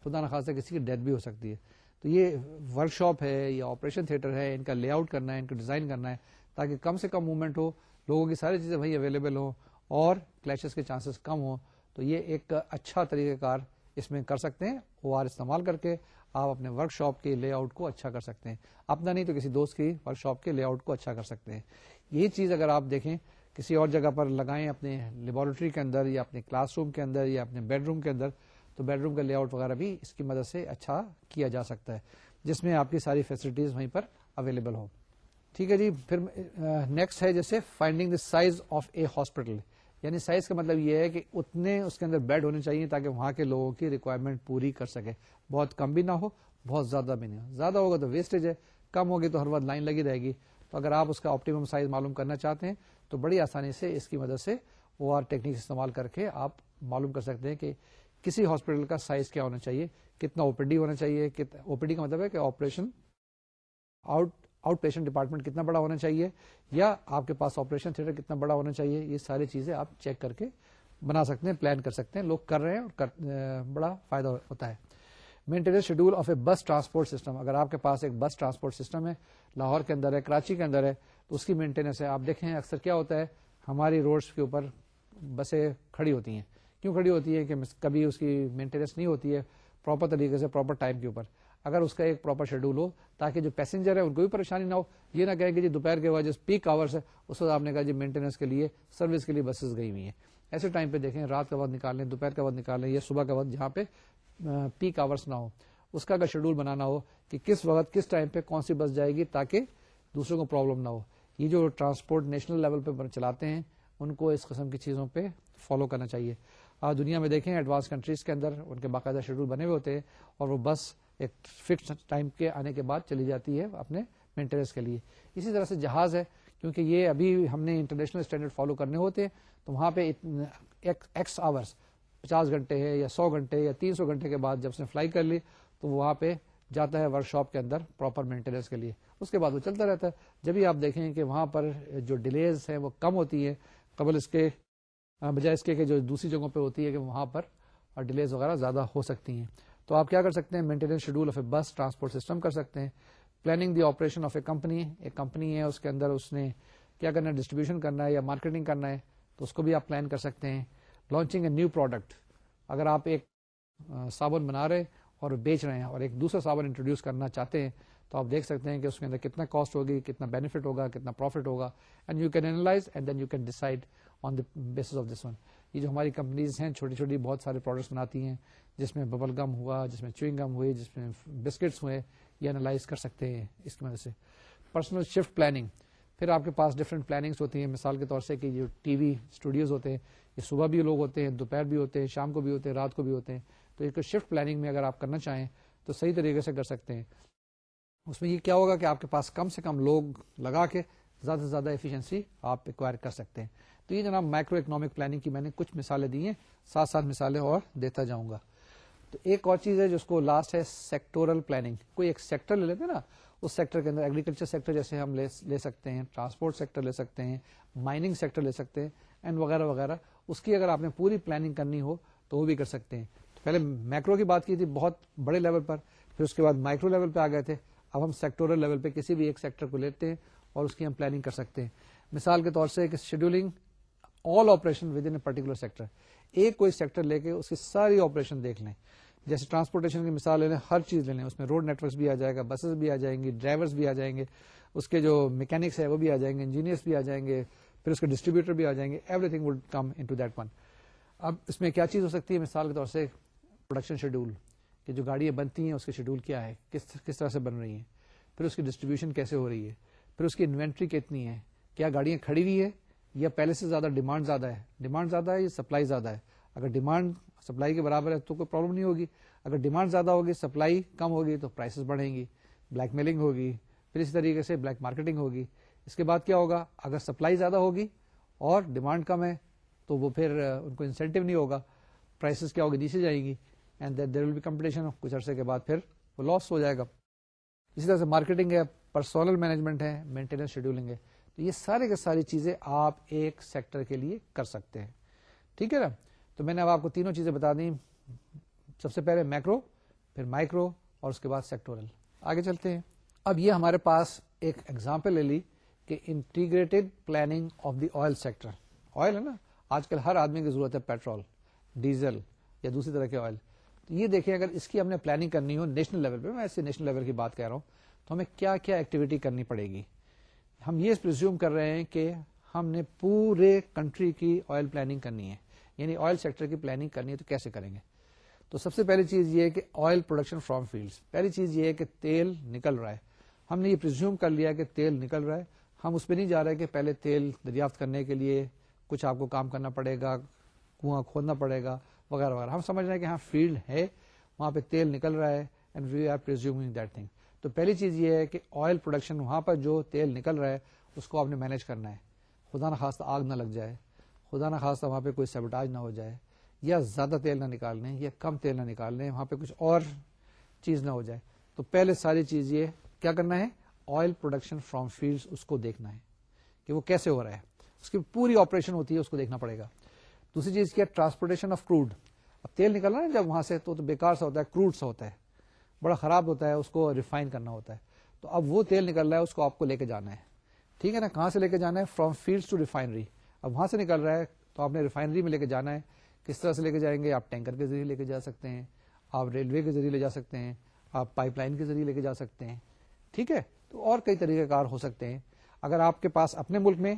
خدا نہ خاص کسی کی ڈیتھ بھی ہو سکتی ہے۔ تو یہ ورک شاپ ہے یا آپریشن تھیٹر ہے، ان کا لے آؤٹ کرنا ہے، ان کا ڈیزائن کرنا ہے تاکہ کم سے کم موومنٹ ہو، لوگوں کی ساری چیزیں وہی اویلیبل ہوں اور کلیشز کے چانسز کم ہوں۔ تو یہ ایک اچھا طریقہ کار اس میں کر سکتے ہیں او آر استعمال کر کے آپ اپنے ورک شاپ کے لے آؤٹ کو اچھا کر سکتے ہیں۔ اپنا نہیں تو کسی دوست کی ورک شاپ کے لے آؤٹ کو اچھا کر سکتے ہیں۔ یہی چیز اگر آپ دیکھیں، کسی اور جگہ پر لگائیں اپنے لیبورٹری کے اندر یا اپنے کلاس روم کے اندر یا اپنے بیڈ روم کے اندر تو بیڈ روم کا لے آؤٹ وغیرہ بھی اس کی مدد سے اچھا کیا جا سکتا ہے، جس میں آپ کی ساری فیسلٹیز وہیں پر اویلیبل ہو ٹھیک ہے جی پھر نیکسٹ ہے جیسے finding the size of a hospital یعنی سائز کا مطلب یہ ہے کہ اتنے اس کے اندر بیڈ ہونے چاہیے تاکہ وہاں کے لوگوں کی ریکوائرمنٹ پوری کر سکے۔ بہت کم بھی نہ ہو، بہت زیادہ بھی نہیں ہو۔ زیادہ ہوگا تو ویسٹیج ہے، کم ہوگی تو ہر وقت لائن لگی رہے گی۔ تو اگر آپ اس کا آپٹیمم سائز معلوم کرنا چاہتے ہیں، تو بڑی آسانی سے اس کی مدد سے او آر ٹیکنیک استعمال کر کے آپ معلوم کر سکتے ہیں کہ کسی ہاسپٹل کا سائز کیا ہونا چاہیے؟ کتنا او پی ڈی ہونا چاہیے؟ او پی ڈی کا مطلب ہے کہ operation out outpatient department کتنا بڑا ہونا چاہیے؟ یا آپ کے پاس آپریشن تھیٹر کتنا بڑا ہونا چاہیے؟ یہ ساری چیزیں آپ چیک کر کے بنا سکتے ہیں پلان کر سکتے ہیں۔ لوگ کر رہے ہیں اور بڑا فائدہ ہوتا ہے۔ مینٹیننس شیڈول آف اے بس ٹرانسپورٹ سسٹم اگر آپ کے پاس ایک بس ٹرانسپورٹ سسٹم ہے، لاہور کے اندر ہے، کراچی کے اندر ہے، تو اس کی مینٹیننس ہے۔ آپ دیکھیں اکثر کیا ہوتا ہے؟ ہماری روڈس کے اوپر بسیں کھڑی ہوتی ہیں۔ کیوں کھڑی ہوتی ہے کہ کبھی اس کی مینٹیننس نہیں ہوتی ہے پراپر طریقے سے پراپر ٹائم کے اوپر۔ اگر اس کا ایک پراپر شیڈول ہو تاکہ جو پیسنجر ہے ان کو بھی پریشانی نہ ہو۔ یہ نہ کہیں کہ جی دوپہر کے بعد جو پیک آورس ہے۔ اس وقت آپ نے کہا جی مینٹیننس کے لیے سروس کے لیے بسز گئی ہوئی ہیں۔ ایسے ٹائم پہ دیکھیں، رات کا وقت نکال لیں، دوپہر کا وقت نکال لیں یا صبح کا وقت جہاں پہ پیک آورس نہ ہو۔ اس کا اگر شیڈول بنانا ہو کہ کس وقت، کس ٹائم پہ کون سی بس جائے گی تاکہ دوسروں کو پرابلم نہ ہو۔ یہ جو ٹرانسپورٹ نیشنل لیول پہ چلاتے ہیں، ان کو اس قسم کی چیزوں پہ فالو کرنا چاہیے۔ دنیا میں دیکھیں ایڈوانس کنٹریز کے اندر ان کے باقاعدہ شیڈول بنے ہوئے ہوتے ہیں اور وہ بس ایک فکس ٹائم کے آنے کے بعد چلی جاتی ہے اپنے مینٹیننس کے لیے۔ اسی طرح سے جہاز ہے، کیونکہ یہ ابھی ہم نے انٹرنیشنل اسٹینڈرڈ فالو کرنے ہوتے ہیں تو وہاں پہ ایکس آورس پچاس گھنٹے ہے یا سو گھنٹے یا تین سو گھنٹے کے بعد جب اس نے فلائی کر لی تو وہاں پہ جاتا ہے ورک شاپ کے اندر پراپر مینٹیننس کے لیے۔ اس کے بعد وہ چلتا رہتا ہے۔ جب بھی آپ دیکھیں کہ وہاں پر جو ڈیلیز ہیں وہ کم ہوتی ہیں، قبل اس کے ہاں، بجائے اس کے کہ جو دوسری جگہوں پہ ہوتی ہے کہ وہاں پر ڈیلیز وغیرہ زیادہ ہو سکتی ہیں۔ تو آپ کیا کر سکتے ہیں؟ مینٹیننس شیڈول آف اے بس ٹرانسپورٹ سسٹم کر سکتے ہیں۔ Planning the operation of a company ایک کمپنی ہے، اس کے اندر اس نے کیا کرنا ہے؟ ڈسٹریبیوشن کرنا ہے یا مارکیٹنگ کرنا ہے، تو اس کو بھی آپ پلان کر سکتے ہیں۔ لانچنگ اے نیو پروڈکٹ اگر آپ ایک صابن بنا رہے اور بیچ رہے ہیں اور ایک دوسرا صابن انٹروڈیوس کرنا چاہتے ہیں، تو آپ دیکھ سکتے ہیں کہ اس کے اندر کتنا کاسٹ ہوگی، کتنا بینیفٹ ہوگا، کتنا پروفٹ ہوگا۔ And you can analyze and then you can decide on the base of this one یہ جو ہماری کمپنیز ہیں، چھوٹی چھوٹی بہت سارے پروڈکٹس بناتی ہیں، جس میں ببل گم ہوا، جس میں چوئنگ گم ہوئی، جس میں بسکٹس ہوئے، یہ انالائز کر سکتے ہیں اس کی وجہ سے. پرسنل شفٹ پلاننگ پھر آپ کے پاس ڈفرینٹ پلاننگس ہوتی ہیں. مثال کے طور سے کہ جو ٹی وی اسٹوڈیوز ہوتے ہیں، یہ صبح بھی لوگ ہوتے ہیں، دوپہر بھی ہوتے ہیں، شام کو بھی ہوتے ہیں، رات کو بھی ہوتے ہیں. تو ایک شفٹ پلاننگ میں اگر آپ کرنا چاہیں، تو صحیح طریقے سے کر سکتے ہیں. اس میں یہ کیا ہوگا کہ آپ کے پاس کم سے کم لوگ لگا کے زیادہ سے زیادہ ایفیشنسی آپ ایکوائر کر سکتے ہیں. تو یہ جناب مائکرو اکنامک پلاننگ کی میں نے کچھ مثالیں دی ہیں، ساتھ ساتھ مثالیں اور دیتا جاؤں گا۔ تو ایک اور چیز ہے جس کو لاسٹ ہے سیکٹورل پلاننگ کوئی ایک سیکٹر لے لیتے نا، اس سیکٹر کے اندر ایگریکلچر سیکٹر جیسے ہم لے سکتے ہیں ٹرانسپورٹ سیکٹر لے سکتے ہیں مائننگ سیکٹر لے سکتے ہیں اینڈ وغیرہ وغیرہ۔ اس کی اگر آپ نے پوری پلاننگ کرنی ہو تو وہ بھی کر سکتے ہیں۔ پہلے میکرو کی بات کی تھی بہت بڑے لیول پر، پھر اس کے بعد مائکرو لیول پہ آ گئے تھے۔ اب ہم سیکٹورل لیول پہ کسی بھی ایک سیکٹر کو لیتے ہیں اور اس کی ہم پلاننگ کر سکتے ہیں۔ مثال کے طور سے scheduling all operation within particular sector ایک کوئی سیکٹر لے کے اس کی ساری آپریشن دیکھ لیں جیسے ٹرانسپورٹیشن کی مثال لے لیں ہر چیز لے لیں اس میں روڈ نیٹورکس بھی آ جائے گا بسز بھی آ جائیں گی ڈرائیورس بھی آ جائیں گے اس کے جو میکینکس ہے وہ بھی آ جائیں گے انجینئرس بھی آ جائیں گے پھر اس کے ڈسٹریبیوٹر بھی آ جائیں گے everything would come into that one اب اس میں کیا چیز ہو سکتی ہے مثال کے طور سے پروڈکشن شیڈول کہ جو گاڑیاں بنتی ہیں اس کے شیڈول کیا ہے کس کس طرح سے بن رہی ہیں پھر اس کی ڈسٹریبیوشن کیسے ہو رہی ہے پھر اس کی انوینٹری کتنی ہے کیا گاڑیاں کھڑی ہوئی ہے یا پہلے سے زیادہ ڈیمانڈ زیادہ ہے؟ ڈیمانڈ زیادہ ہے یا سپلائی زیادہ ہے؟ اگر ڈیمانڈ سپلائی کے برابر ہے تو کوئی پرابلم نہیں ہوگی۔ اگر ڈیمانڈ زیادہ ہوگی، سپلائی کم ہوگی تو پرائسز بڑھیں گی بلیک میلنگ ہوگی، پھر اسی طریقے سے بلیک مارکیٹنگ ہوگی۔ اس کے بعد کیا ہوگا؟ اگر سپلائی زیادہ ہوگی اور ڈیمانڈ کم ہے تو وہ پھر ان کو انسینٹو نہیں ہوگا۔ پرائسز کیا ہوگی؟ نیچے جائیں گی and there will be competition کچھ عرصے کے بعد پھر وہ لاس ہو جائے گا۔ اسی طرح سے مارکیٹنگ ہے پرسونل مینجمنٹ ہے مینٹیننس شیڈولنگ ہے۔ تو یہ سارے کے ساری چیزیں آپ ایک سیکٹر کے لیے کر سکتے ہیں۔ ٹھیک ہے نا؟ تو میں نے اب آپ کو تینوں چیزیں بتا دی سب سے پہلے میکرو، پھر مائکرو اور اس کے بعد سیکٹورل۔ آگے چلتے ہیں۔ اب یہ ہمارے پاس ایک ایگزامپل لے لی کہ integrated planning of the oil sector oil ہے نا؟ آج کل ہر آدمی کی ضرورت ہے پیٹرول ڈیزل یا دوسری طرح کے آئل تو یہ دیکھیں، اگر اس کی ہم نے پلاننگ کرنی ہو نیشنل لیول پہ، میں ایسے نیشنل لیول کی بات کہہ رہا ہوں، تو ہمیں کیا کیا ایکٹیویٹی کرنی پڑے گی؟ ہم یہ پرزیوم کر رہے ہیں کہ ہم نے پورے کنٹری کی آئل پلاننگ کرنی ہے۔ یعنی آئل سیکٹر کی پلاننگ کرنی ہے تو کیسے کریں گے؟ تو سب سے پہلی چیز یہ ہے کہ آئل پروڈکشن فرام فیلڈ پہلی چیز یہ ہے کہ تیل نکل رہا ہے۔ ہم نے یہ پرزیوم کر لیا کہ تیل نکل رہا ہے۔ ہم اس پہ نہیں جا رہے کہ پہلے تیل دریافت کرنے کے لیے کچھ آپ کو کام کرنا پڑے گا، کنواں کھودنا پڑے گا، وغیرہ وغیرہ۔ ہم سمجھ رہے ہیں کہ ہاں فیلڈ ہے، وہاں پہ تیل نکل رہا ہے and we are that thing تو پہلی چیز یہ ہے کہ آئل پروڈکشن وہاں پر جو تیل نکل رہا ہے، اس کو آپ نے مینج کرنا ہے۔ خدا نہ خاص آگ نہ لگ جائے۔ خدا نہ خاص وہاں پہ کوئی سیبٹاج نہ ہو جائے۔ یا زیادہ تیل نہ نکال لیں یا کم تیل نہ نکال لیں وہاں پہ کچھ اور چیز نہ ہو جائے۔ تو پہلے ساری چیز یہ کیا کرنا ہے؟ آئل پروڈکشن فرام فیلڈ اس کو دیکھنا ہے کہ وہ کیسے ہو رہا ہے۔ اس کی پوری آپریشن ہوتی ہے، اس کو دیکھنا پڑے گا۔ دوسری چیز کیا ٹرانسپورٹیشن آف کروڈ اب تیل نکلنا ہے جب وہاں سے تو بیکار سا ہوتا ہے کروڈ سا ہوتا ہے۔ بڑا خراب ہوتا ہے، اس کو ریفائن کرنا ہوتا ہے۔ تو اب وہ تیل نکل رہا ہے، اس کو آپ کو لے کے جانا ہے۔ ٹھیک ہے نا؟ کہاں سے لے کے جانا ہے؟ فرام فیلڈ ٹو ریفائنری اب وہاں سے نکل رہا ہے، تو آپ نے ریفائنری میں لے کے جانا ہے۔ کس طرح سے لے کے جائیں گے؟ آپ ٹینکر کے ذریعے لے کے جا سکتے ہیں۔ آپ ریلوے کے ذریعے لے جا سکتے ہیں۔ آپ پائپ لائن کے ذریعے لے کے جا سکتے ہیں۔ ٹھیک ہے؟ تو اور کئی طریقہ کار ہو سکتے ہیں۔ اگر آپ کے پاس اپنے ملک میں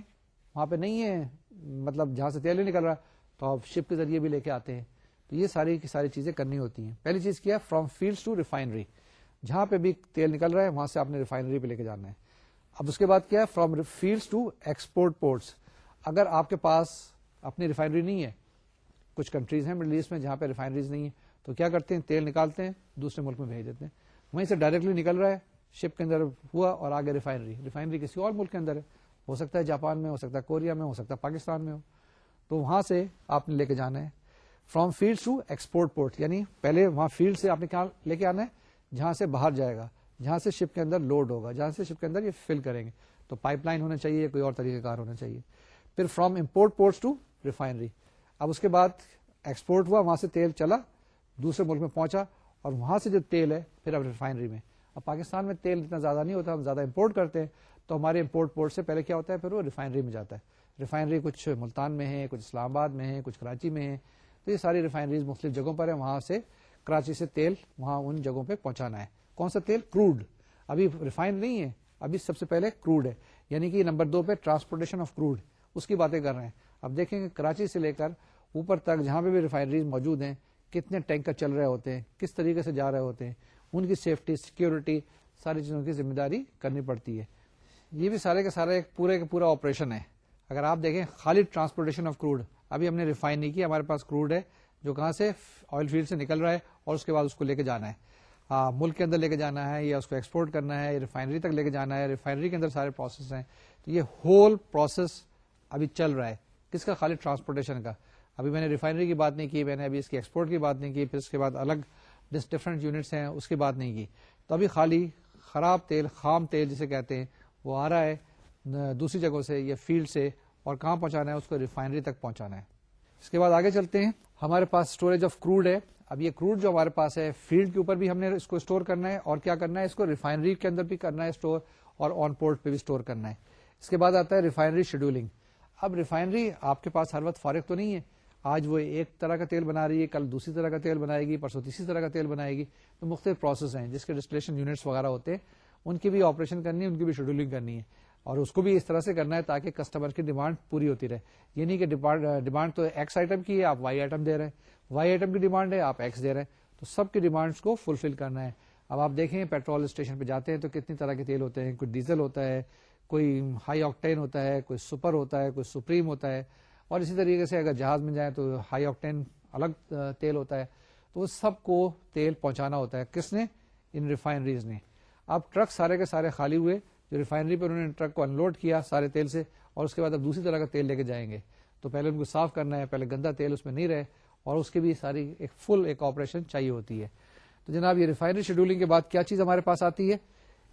وہاں پہ نہیں ہے مطلب جہاں سے تیل نہیں نکل رہا، تو آپ شپ کے ذریعے بھی لے کے آتے ہیں۔ تو یہ ساری کی ساری چیزیں کرنی ہوتی ہیں۔ پہلی چیز کیا فرام فیلڈ ٹو ریفائنری جہاں پہ بھی تیل نکل رہا ہے، وہاں سے آپ نے ریفائنری پہ لے کے جانا ہے۔ اب اس کے بعد کیا ہے؟ From field to export ports اگر آپ کے پاس اپنی ریفائنری نہیں ہے، کچھ کنٹریز ہیں مڈل ایسٹ میں جہاں پہ ریفائنریز نہیں ہے تو کیا کرتے ہیں؟ تیل نکالتے ہیں، دوسرے ملک میں بھیج دیتے ہیں۔ وہیں سے ڈائریکٹلی نکل رہا ہے شپ کے اندر ہوا اور آگے ریفائنری ریفائنری کسی اور ملک کے اندر ہے۔ ہو سکتا ہے جاپان میں، ہو سکتا ہے کوریا میں، ہو سکتا ہے پاکستان میں ہو۔ تو وہاں سے آپ نے لے کے جانا ہے from field to export port یعنی پہلے وہاں فیلڈ سے آپ نے کیا لے کے آنا ہے جہاں سے باہر جائے گا جہاں سے شپ کے اندر لوڈ ہوگا جہاں سے شپ کے اندر یہ فل کریں گے تو پائپ لائن ہونا چاہیے کوئی اور طریقہ کار ہونا چاہیے پھر from import ports to refinery اب اس کے بعد ایکسپورٹ ہوا وہاں سے تیل چلا دوسرے ملک میں پہنچا اور وہاں سے جو تیل ہے پھر اب ریفائنری میں اب پاکستان میں تیل اتنا زیادہ نہیں ہوتا ہم زیادہ امپورٹ کرتے ہیں تو ہمارے امپورٹ پورٹ سے پہلے کیا ہوتا ہے پھر وہ ریفائنری میں جاتا ہے ریفائنری کچھ ملتان میں ہے کچھ اسلام آباد میں ہے کچھ کراچی میں ہے تو یہ ساری ریفائنریز مختلف جگہوں پر ہیں، وہاں سے کراچی سے تیل وہاں ان جگہوں پہ پہنچانا ہے۔ کون سا تیل؟ کروڈ ابھی ریفائن نہیں ہے، ابھی سب سے پہلے کروڈ ہے۔ یعنی کہ نمبر دو پہ ٹرانسپورٹیشن آف کروڈ اس کی باتیں کر رہے ہیں۔ اب دیکھیں کہ کراچی سے لے کر اوپر تک جہاں پہ بھی ریفائنریز موجود ہیں، کتنے ٹینکر چل رہے ہوتے ہیں، کس طریقے سے جا رہے ہوتے ہیں، ان کی سیفٹی سیکورٹی ساری چیزوں کی ذمہ داری کرنی پڑتی ہے۔ یہ بھی سارے کے سارے ایک پورے کا پورا آپریشن ہے۔ اگر آپ دیکھیں خالی ٹرانسپورٹیشن آف کروڈ ابھی ہم نے ریفائن نہیں کیا، ہمارے پاس کروڈ ہے، جو کہاں سے؟ آئل فیلڈ سے نکل رہا ہے اور اس کے بعد اس کو لے کے جانا ہے۔ ہاں ملک کے اندر لے کے جانا ہے یا اس کو ایکسپورٹ کرنا ہے، یا ریفائنری تک لے کے جانا ہے۔ ریفائنری کے اندر سارے پروسیس ہیں۔ تو یہ ہول پروسیس ابھی چل رہا ہے۔ کس کا؟ خالی ٹرانسپورٹیشن کا۔ ابھی میں نے ریفائنری کی بات نہیں کی، میں نے ابھی اس کی ایکسپورٹ کی بات نہیں کی، پھر اس کے بعد الگ ڈفرنٹ یونٹس ہیں، اس کی بات نہیں کی۔ تو ابھی خالی خراب تیل، خام تیل جسے کہتے ہیں، وہ آ رہا ہے، دوسری جگہوں سے یا فیلڈ سے۔ اور کہاں پہنچانا ہے؟ اس کو ریفائنری تک پہنچانا ہے۔ اس کے بعد آگے چلتے ہیں۔ ہمارے پاس اسٹوریج آف کروڈ ہے۔ اب یہ کروڈ جو ہمارے پاس ہے فیلڈ کے اوپر بھی ہم نے اس کو اسٹور کرنا ہے اور کیا کرنا ہے؟ اس کو ریفائنری کے اندر بھی کرنا ہے اسٹور اور آن پورٹ پہ بھی اسٹور کرنا ہے۔ اس کے بعد آتا ہے ریفائنری شیڈولنگ اب ریفائنری آپ کے پاس ہر وقت فارغ تو نہیں ہے۔ آج وہ ایک طرح کا تیل بنا رہی ہے، کل دوسری طرح کا تیل بنائے گی، پرسوں تیسری طرح کا تیل بنائے گی۔ تو مختلف پروسیس ہیں۔ جس کے ڈسپلیشن یونٹس وغیرہ ہوتے ہیں، ان کی بھی آپریشن کرنی ہے، ان کی بھی شیڈولنگ کرنی ہے۔ اور اس کو بھی اس طرح سے کرنا ہے تاکہ کسٹمر کی ڈیمانڈ پوری ہوتی رہے۔ یہ نہیں کہ ڈیمانڈ تو ایکس آئٹم کی ہے، آپ وائی آئٹم دے رہے ہیں۔ وائی آئٹم کی ڈیمانڈ ہے، آپ ایکس دے رہے ہیں۔ تو سب کی ڈیمانڈس کو فلفل کرنا ہے۔ اب آپ دیکھیں پیٹرول اسٹیشن پہ جاتے ہیں تو کتنی طرح کے تیل ہوتے ہیں۔ کوئی ڈیزل ہوتا ہے، کوئی ہائی آکٹین ہوتا ہے، کوئی سپر ہوتا ہے، کوئی سپریم ہوتا ہے۔ اور اسی طریقے سے اگر جہاز میں جائیں تو ہائی آکٹین الگ تیل ہوتا ہے۔ تو اس سب کو تیل پہنچانا ہوتا ہے۔ کس نے؟ ان ریفائنریز نے۔ اب ٹرک سارے کے سارے خالی ہوئے۔ جو ریفائنری پہ انہوں نے ٹرک کو انلوڈ کیا سارے تیل سے، اور اس کے بعد اب دوسری طرح کا تیل لے کے جائیں گے۔ تو پہلے ان کو صاف کرنا ہے، پہلے گندا تیل اس میں نہیں رہے، اور اس کی بھی ساری ایک فل ایک آپریشن چاہیے ہوتی ہے۔ تو جناب، یہ ریفائنری شیڈولنگ کے بعد کیا چیز ہمارے پاس آتی ہے؟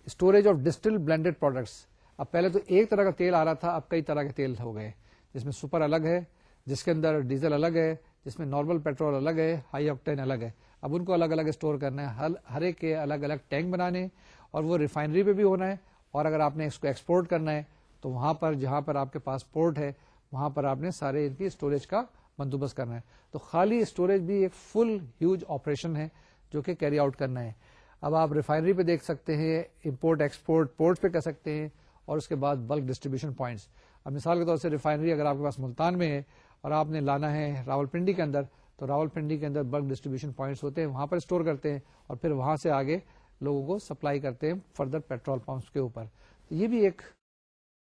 Storage of distil blended products اب پہلے تو ایک طرح کا تیل آ رہا تھا، اب کئی طرح کے تیل ہو گئے۔ جس میں سپر الگ ہے، جس کے اندر ڈیزل الگ ہے، جس میں نارمل پیٹرول الگ ہے ہائی آکٹین الگ ہے۔ اب ان کو الگ الگ اسٹور کرنا ہے، ہر ایک کے الگ الگ ٹینک بنانے اور وہ ریفائنری پہ بھی ہونا ہے۔ اور اگر آپ نے اس کو ایکسپورٹ کرنا ہے، تو وہاں پر جہاں پر آپ کے پاس پورٹ ہے، وہاں پر آپ نے سارے ان کی اسٹوریج کا بندوبست کرنا ہے۔ تو خالی اسٹوریج بھی ایک فل ہیوج آپریشن ہے جو کہ کیری آؤٹ کرنا ہے۔ اب آپ ریفائنری پہ دیکھ سکتے ہیں امپورٹ ایکسپورٹ پورٹ پہ کر سکتے ہیں اور اس کے بعد بلک ڈسٹریبیوشن پوائنٹس اب مثال کے طور سے ریفائنری اگر آپ کے پاس ملتان میں ہے اور آپ نے لانا ہے راول پنڈی کے اندر، تو راول پنڈی کے اندر بلک ڈسٹریبیوشن پوائنٹس ہوتے ہیں، وہاں پر اسٹور کرتے ہیں اور پھر وہاں سے آگے لوگوں کو سپلائی کرتے ہیں فردر پیٹرول پمپس کے اوپر۔ تو یہ بھی ایک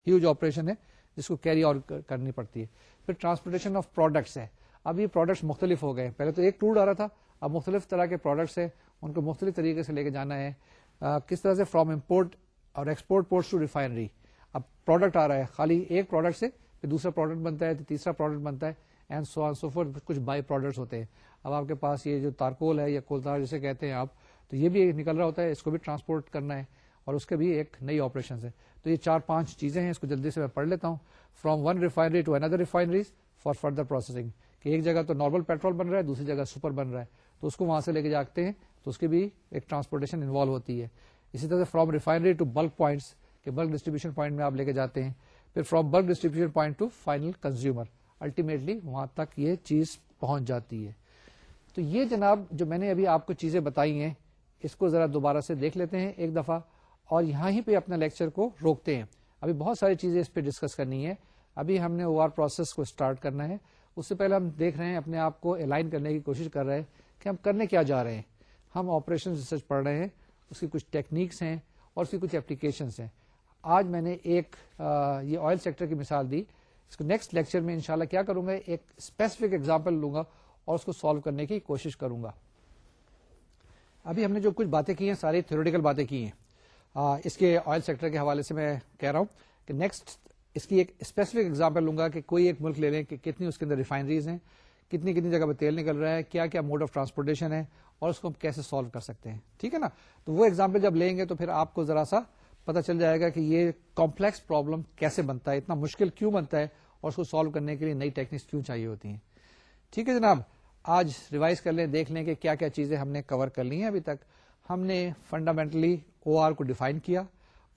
ہیوج آپریشن ہے جس کو کیری آؤٹ کرنی پڑتی ہے۔ پھر ٹرانسپورٹیشن آف پروڈکٹس ہے۔ اب یہ پروڈکٹس مختلف ہو گئے پہلے تو ایک ٹور آ رہا تھا، اب مختلف طرح کے پروڈکٹس ہیں۔ ان کو مختلف طریقے سے لے کے جانا ہے۔ کس طرح سے فرام امپورٹ اور ایکسپورٹ پورٹ ٹو ریفائنری اب پروڈکٹ آ رہا ہے۔ خالی ایک پروڈکٹ سے پھر دوسرا پروڈکٹ بنتا ہے تیسرا پروڈکٹ بنتا ہے۔ And so on so for کچھ بائی پروڈکٹس ہوتے ہیں۔ اب آپ کے پاس یہ جو تارکول ہے یا کولتار جسے کہتے ہیں آپ تو یہ بھی نکل رہا ہوتا ہے، اس کو بھی ٹرانسپورٹ کرنا ہے اور اس کے بھی ایک نئی آپریشن ہے تو یہ چار پانچ چیزیں ہیں، اس کو جلدی سے میں پڑھ لیتا ہوں۔ From one refinery to inter refineries for further processing کہ ایک جگہ تو نارمل پیٹرول بن رہا ہے، دوسری جگہ سپر بن رہا ہے۔ تو اس کو وہاں سے لے کے جاتے ہیں، تو اس کی بھی ایک ٹرانسپورٹیشن انوالو ہوتی ہے۔ اسی طرح سے from refinery to bulk points کہ بلک ڈسٹریبیوشن پوائنٹ میں آپ لے کے جاتے ہیں۔ پھر from bulk distribution point to final consumer ultimately وہاں تک یہ چیز پہنچ جاتی ہے۔ تو یہ جناب جو میں نے ابھی آپ کو چیزیں بتائی ہیں اس کو ذرا دوبارہ سے دیکھ لیتے ہیں ایک دفعہ اور یہاں ہی پہ اپنا لیکچر کو روکتے ہیں۔ ابھی بہت ساری چیزیں اس پہ ڈسکس کرنی ہے ابھی ہم نے او آر پروسیس کو اسٹارٹ کرنا ہے۔ اس سے پہلے ہم دیکھ رہے ہیں، اپنے آپ کو الائن کرنے کی کوشش کر رہے ہیں کہ ہم کرنے کیا جا رہے ہیں۔ ہم آپریشن ریسرچ پڑھ رہے ہیں، اس کی کچھ ٹیکنیکس ہیں اور اس کی کچھ اپلیکیشنس ہیں۔ آج میں نے ایک یہ آئل سیکٹر کی مثال دی۔ اس کو نیکسٹ لیکچر میں انشاءاللہ کیا کروں گا، ایک اسپیسیفک ایگزامپل لوں گا اور اس کو سالو کرنے کی کوشش کروں گا۔ ابھی ہم نے جو کچھ باتیں کی ہیں ساری تھیوریٹیکل باتیں کی ہیں۔ آ, اس کے آئل سیکٹر کے حوالے سے میں کہہ رہا ہوں کہ نیکسٹ اس کی ایک اسپیسیفک ایگزامپل لوں گا کہ کوئی ایک ملک لے لیں کہ کتنی اس کے اندر ریفائنریز ہیں کتنی کتنی جگہ پہ تیل نکل رہا ہے کیا کیا موڈ آف ٹرانسپورٹیشن ہے اور اس کو ہم کیسے سالو کر سکتے ہیں۔ ٹھیک ہے نا؟ تو وہ ایگزامپل جب لیں گے تو پھر آپ کو ذرا سا پتا چل جائے گا کہ یہ کمپلیکس پرابلم کیسے بنتا ہے اتنا مشکل کیوں بنتا ہے اور اس کو سالو کرنے کے لیے نئی ٹیکنیکس کیوں چاہیے ہوتی ہیں۔ ٹھیک ہے جناب؟ آج ریوائز کر لیں، دیکھ لیں کہ کیا کیا چیزیں ہم نے کور کر لی ہیں ابھی تک۔ ہم نے فنڈامنٹلی او آر کو ڈیفائن کیا،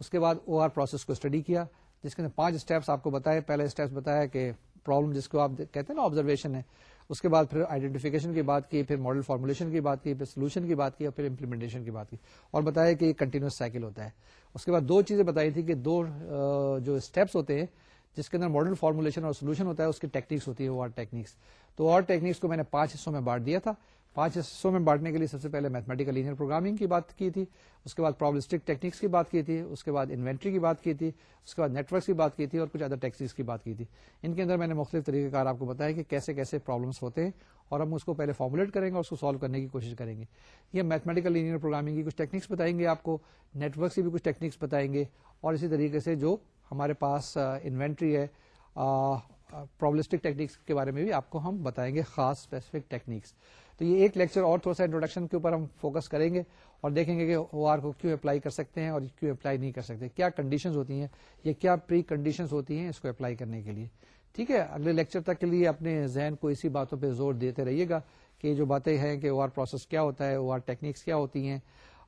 اس کے بعد او آر پروسیس کو اسٹڈی کیا، جس کے اندر پانچ اسٹیپس آپ کو بتایا پہلے اسٹیپس بتایا کہ پرابلم جس کو آپ کہتے ہیں نا آبزرویشن ہے، اس کے بعد پھر آئیڈینٹیفکیشن کی بات کی، پھر ماڈل فارمولیشن کی بات کی، پھر سولوشن کی بات کی اور پھر امپلیمنٹیشن کی بات کی اور بتایا کہ یہ کنٹینیوس سائیکل ہوتا ہے۔ اس کے بعد دو چیزیں بتائی تھی کہ دو جو اسٹیپس ہوتے ہیں جس کے اندر ماڈل فارمولیشن اور سولوشن ہوتا ہے، اس کی ٹیکنیکس ہوتی ہے وہ ٹیکنیکس تو اور ٹیکنیکس کو میں نے پانچ حصوں میں بانٹ دیا تھا۔ پانچ حصوں میں بانٹنے کے لیے سب سے پہلے میتھمیٹیکل انجینئر پروگرامنگ کی بات کی تھی، اس کے بعد پرابلسٹک ٹیکنیکس کی بات کی تھی، اس کے بعد انوینٹری کی بات کی تھی، اس کے بعد نیٹورکس کی بات کی تھی اور کچھ ادر ٹیکسیز کی بات کی تھی۔ ان کے اندر میں نے مختلف طریقہ کار آپ کو بتایا کہ کیسے کیسے پرابلمس ہوتے ہیں اور ہم اس کو پہلے فارمولیٹ کریں گے اور اس کو سالو کرنے کی کوشش کریں گے۔ یہ میتھمیٹیکل انجینئر پروگرامنگ کی کچھ ٹیکنیکس بتائیں گے آپ کو نیٹورک کی بھی کچھ ٹیکنیکس بتائیں گے اور اسی طریقے سے جو ہمارے پاس انوینٹری ہے پرابلسٹک ٹیکنیکس کے بارے میں بھی آپ کو ہم بتائیں گے، خاص اسپیسیفک ٹیکنیکس تو یہ ایک لیکچر اور تھوڑا سا انٹروڈکشن کے اوپر ہم فوکس کریں گے اور دیکھیں گے کہ او آر کو کیوں اپلائی کر سکتے ہیں اور کیوں اپلائی نہیں کر سکتے۔ کیا کنڈیشنز ہوتی ہیں؟ یا کیا پری کنڈیشنز ہوتی ہیں اس کو اپلائی کرنے کے لیے؟ ٹھیک ہے، اگلے لیکچر تک کے لیے اپنے ذہن کو اسی باتوں پہ زور دیتے رہیے گا کہ جو باتیں ہیں کہ او آر پروسیس کیا ہوتا ہے او آر ٹیکنیکس کیا ہوتی ہیں۔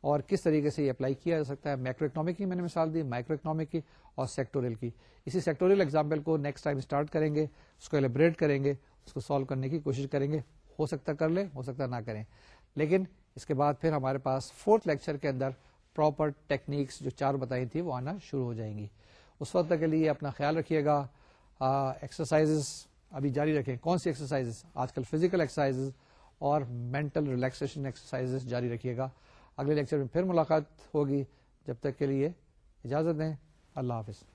اور کس طریقے سے یہ اپلائی کیا جا سکتا ہے؟ مائکرو اکنامک کی میں نے مثال دی مائکرو اکنامک کی اور سیکٹوریل کی۔ اسی سیکٹوریل ایگزامپل کو نیکسٹ ٹائم اسٹارٹ کریں گے، اس کو ایلیبریٹ کریں گے، اس کو سالو کرنے کی کوشش کریں گے۔ ہو سکتا کر لیں، ہو سکتا نہ کریں۔ لیکن اس کے بعد پھر ہمارے پاس فورتھ لیکچر کے اندر پراپر ٹیکنیکس جو چار بتائی تھی وہ آنا شروع ہو جائیں گی۔ اس وقت کے لیے اپنا خیال رکھیے گا ایکسرسائز ابھی جاری رکھیں۔ کون سی ایکسرسائز آج کل فزیکل ایکسرسائز اور مینٹل ریلیکسیشن ایکسرسائز جاری رکھیے گا۔ اگلے لیکچر میں پھر ملاقات ہوگی. جب تک کے لیے اجازت دیں. اللہ حافظ.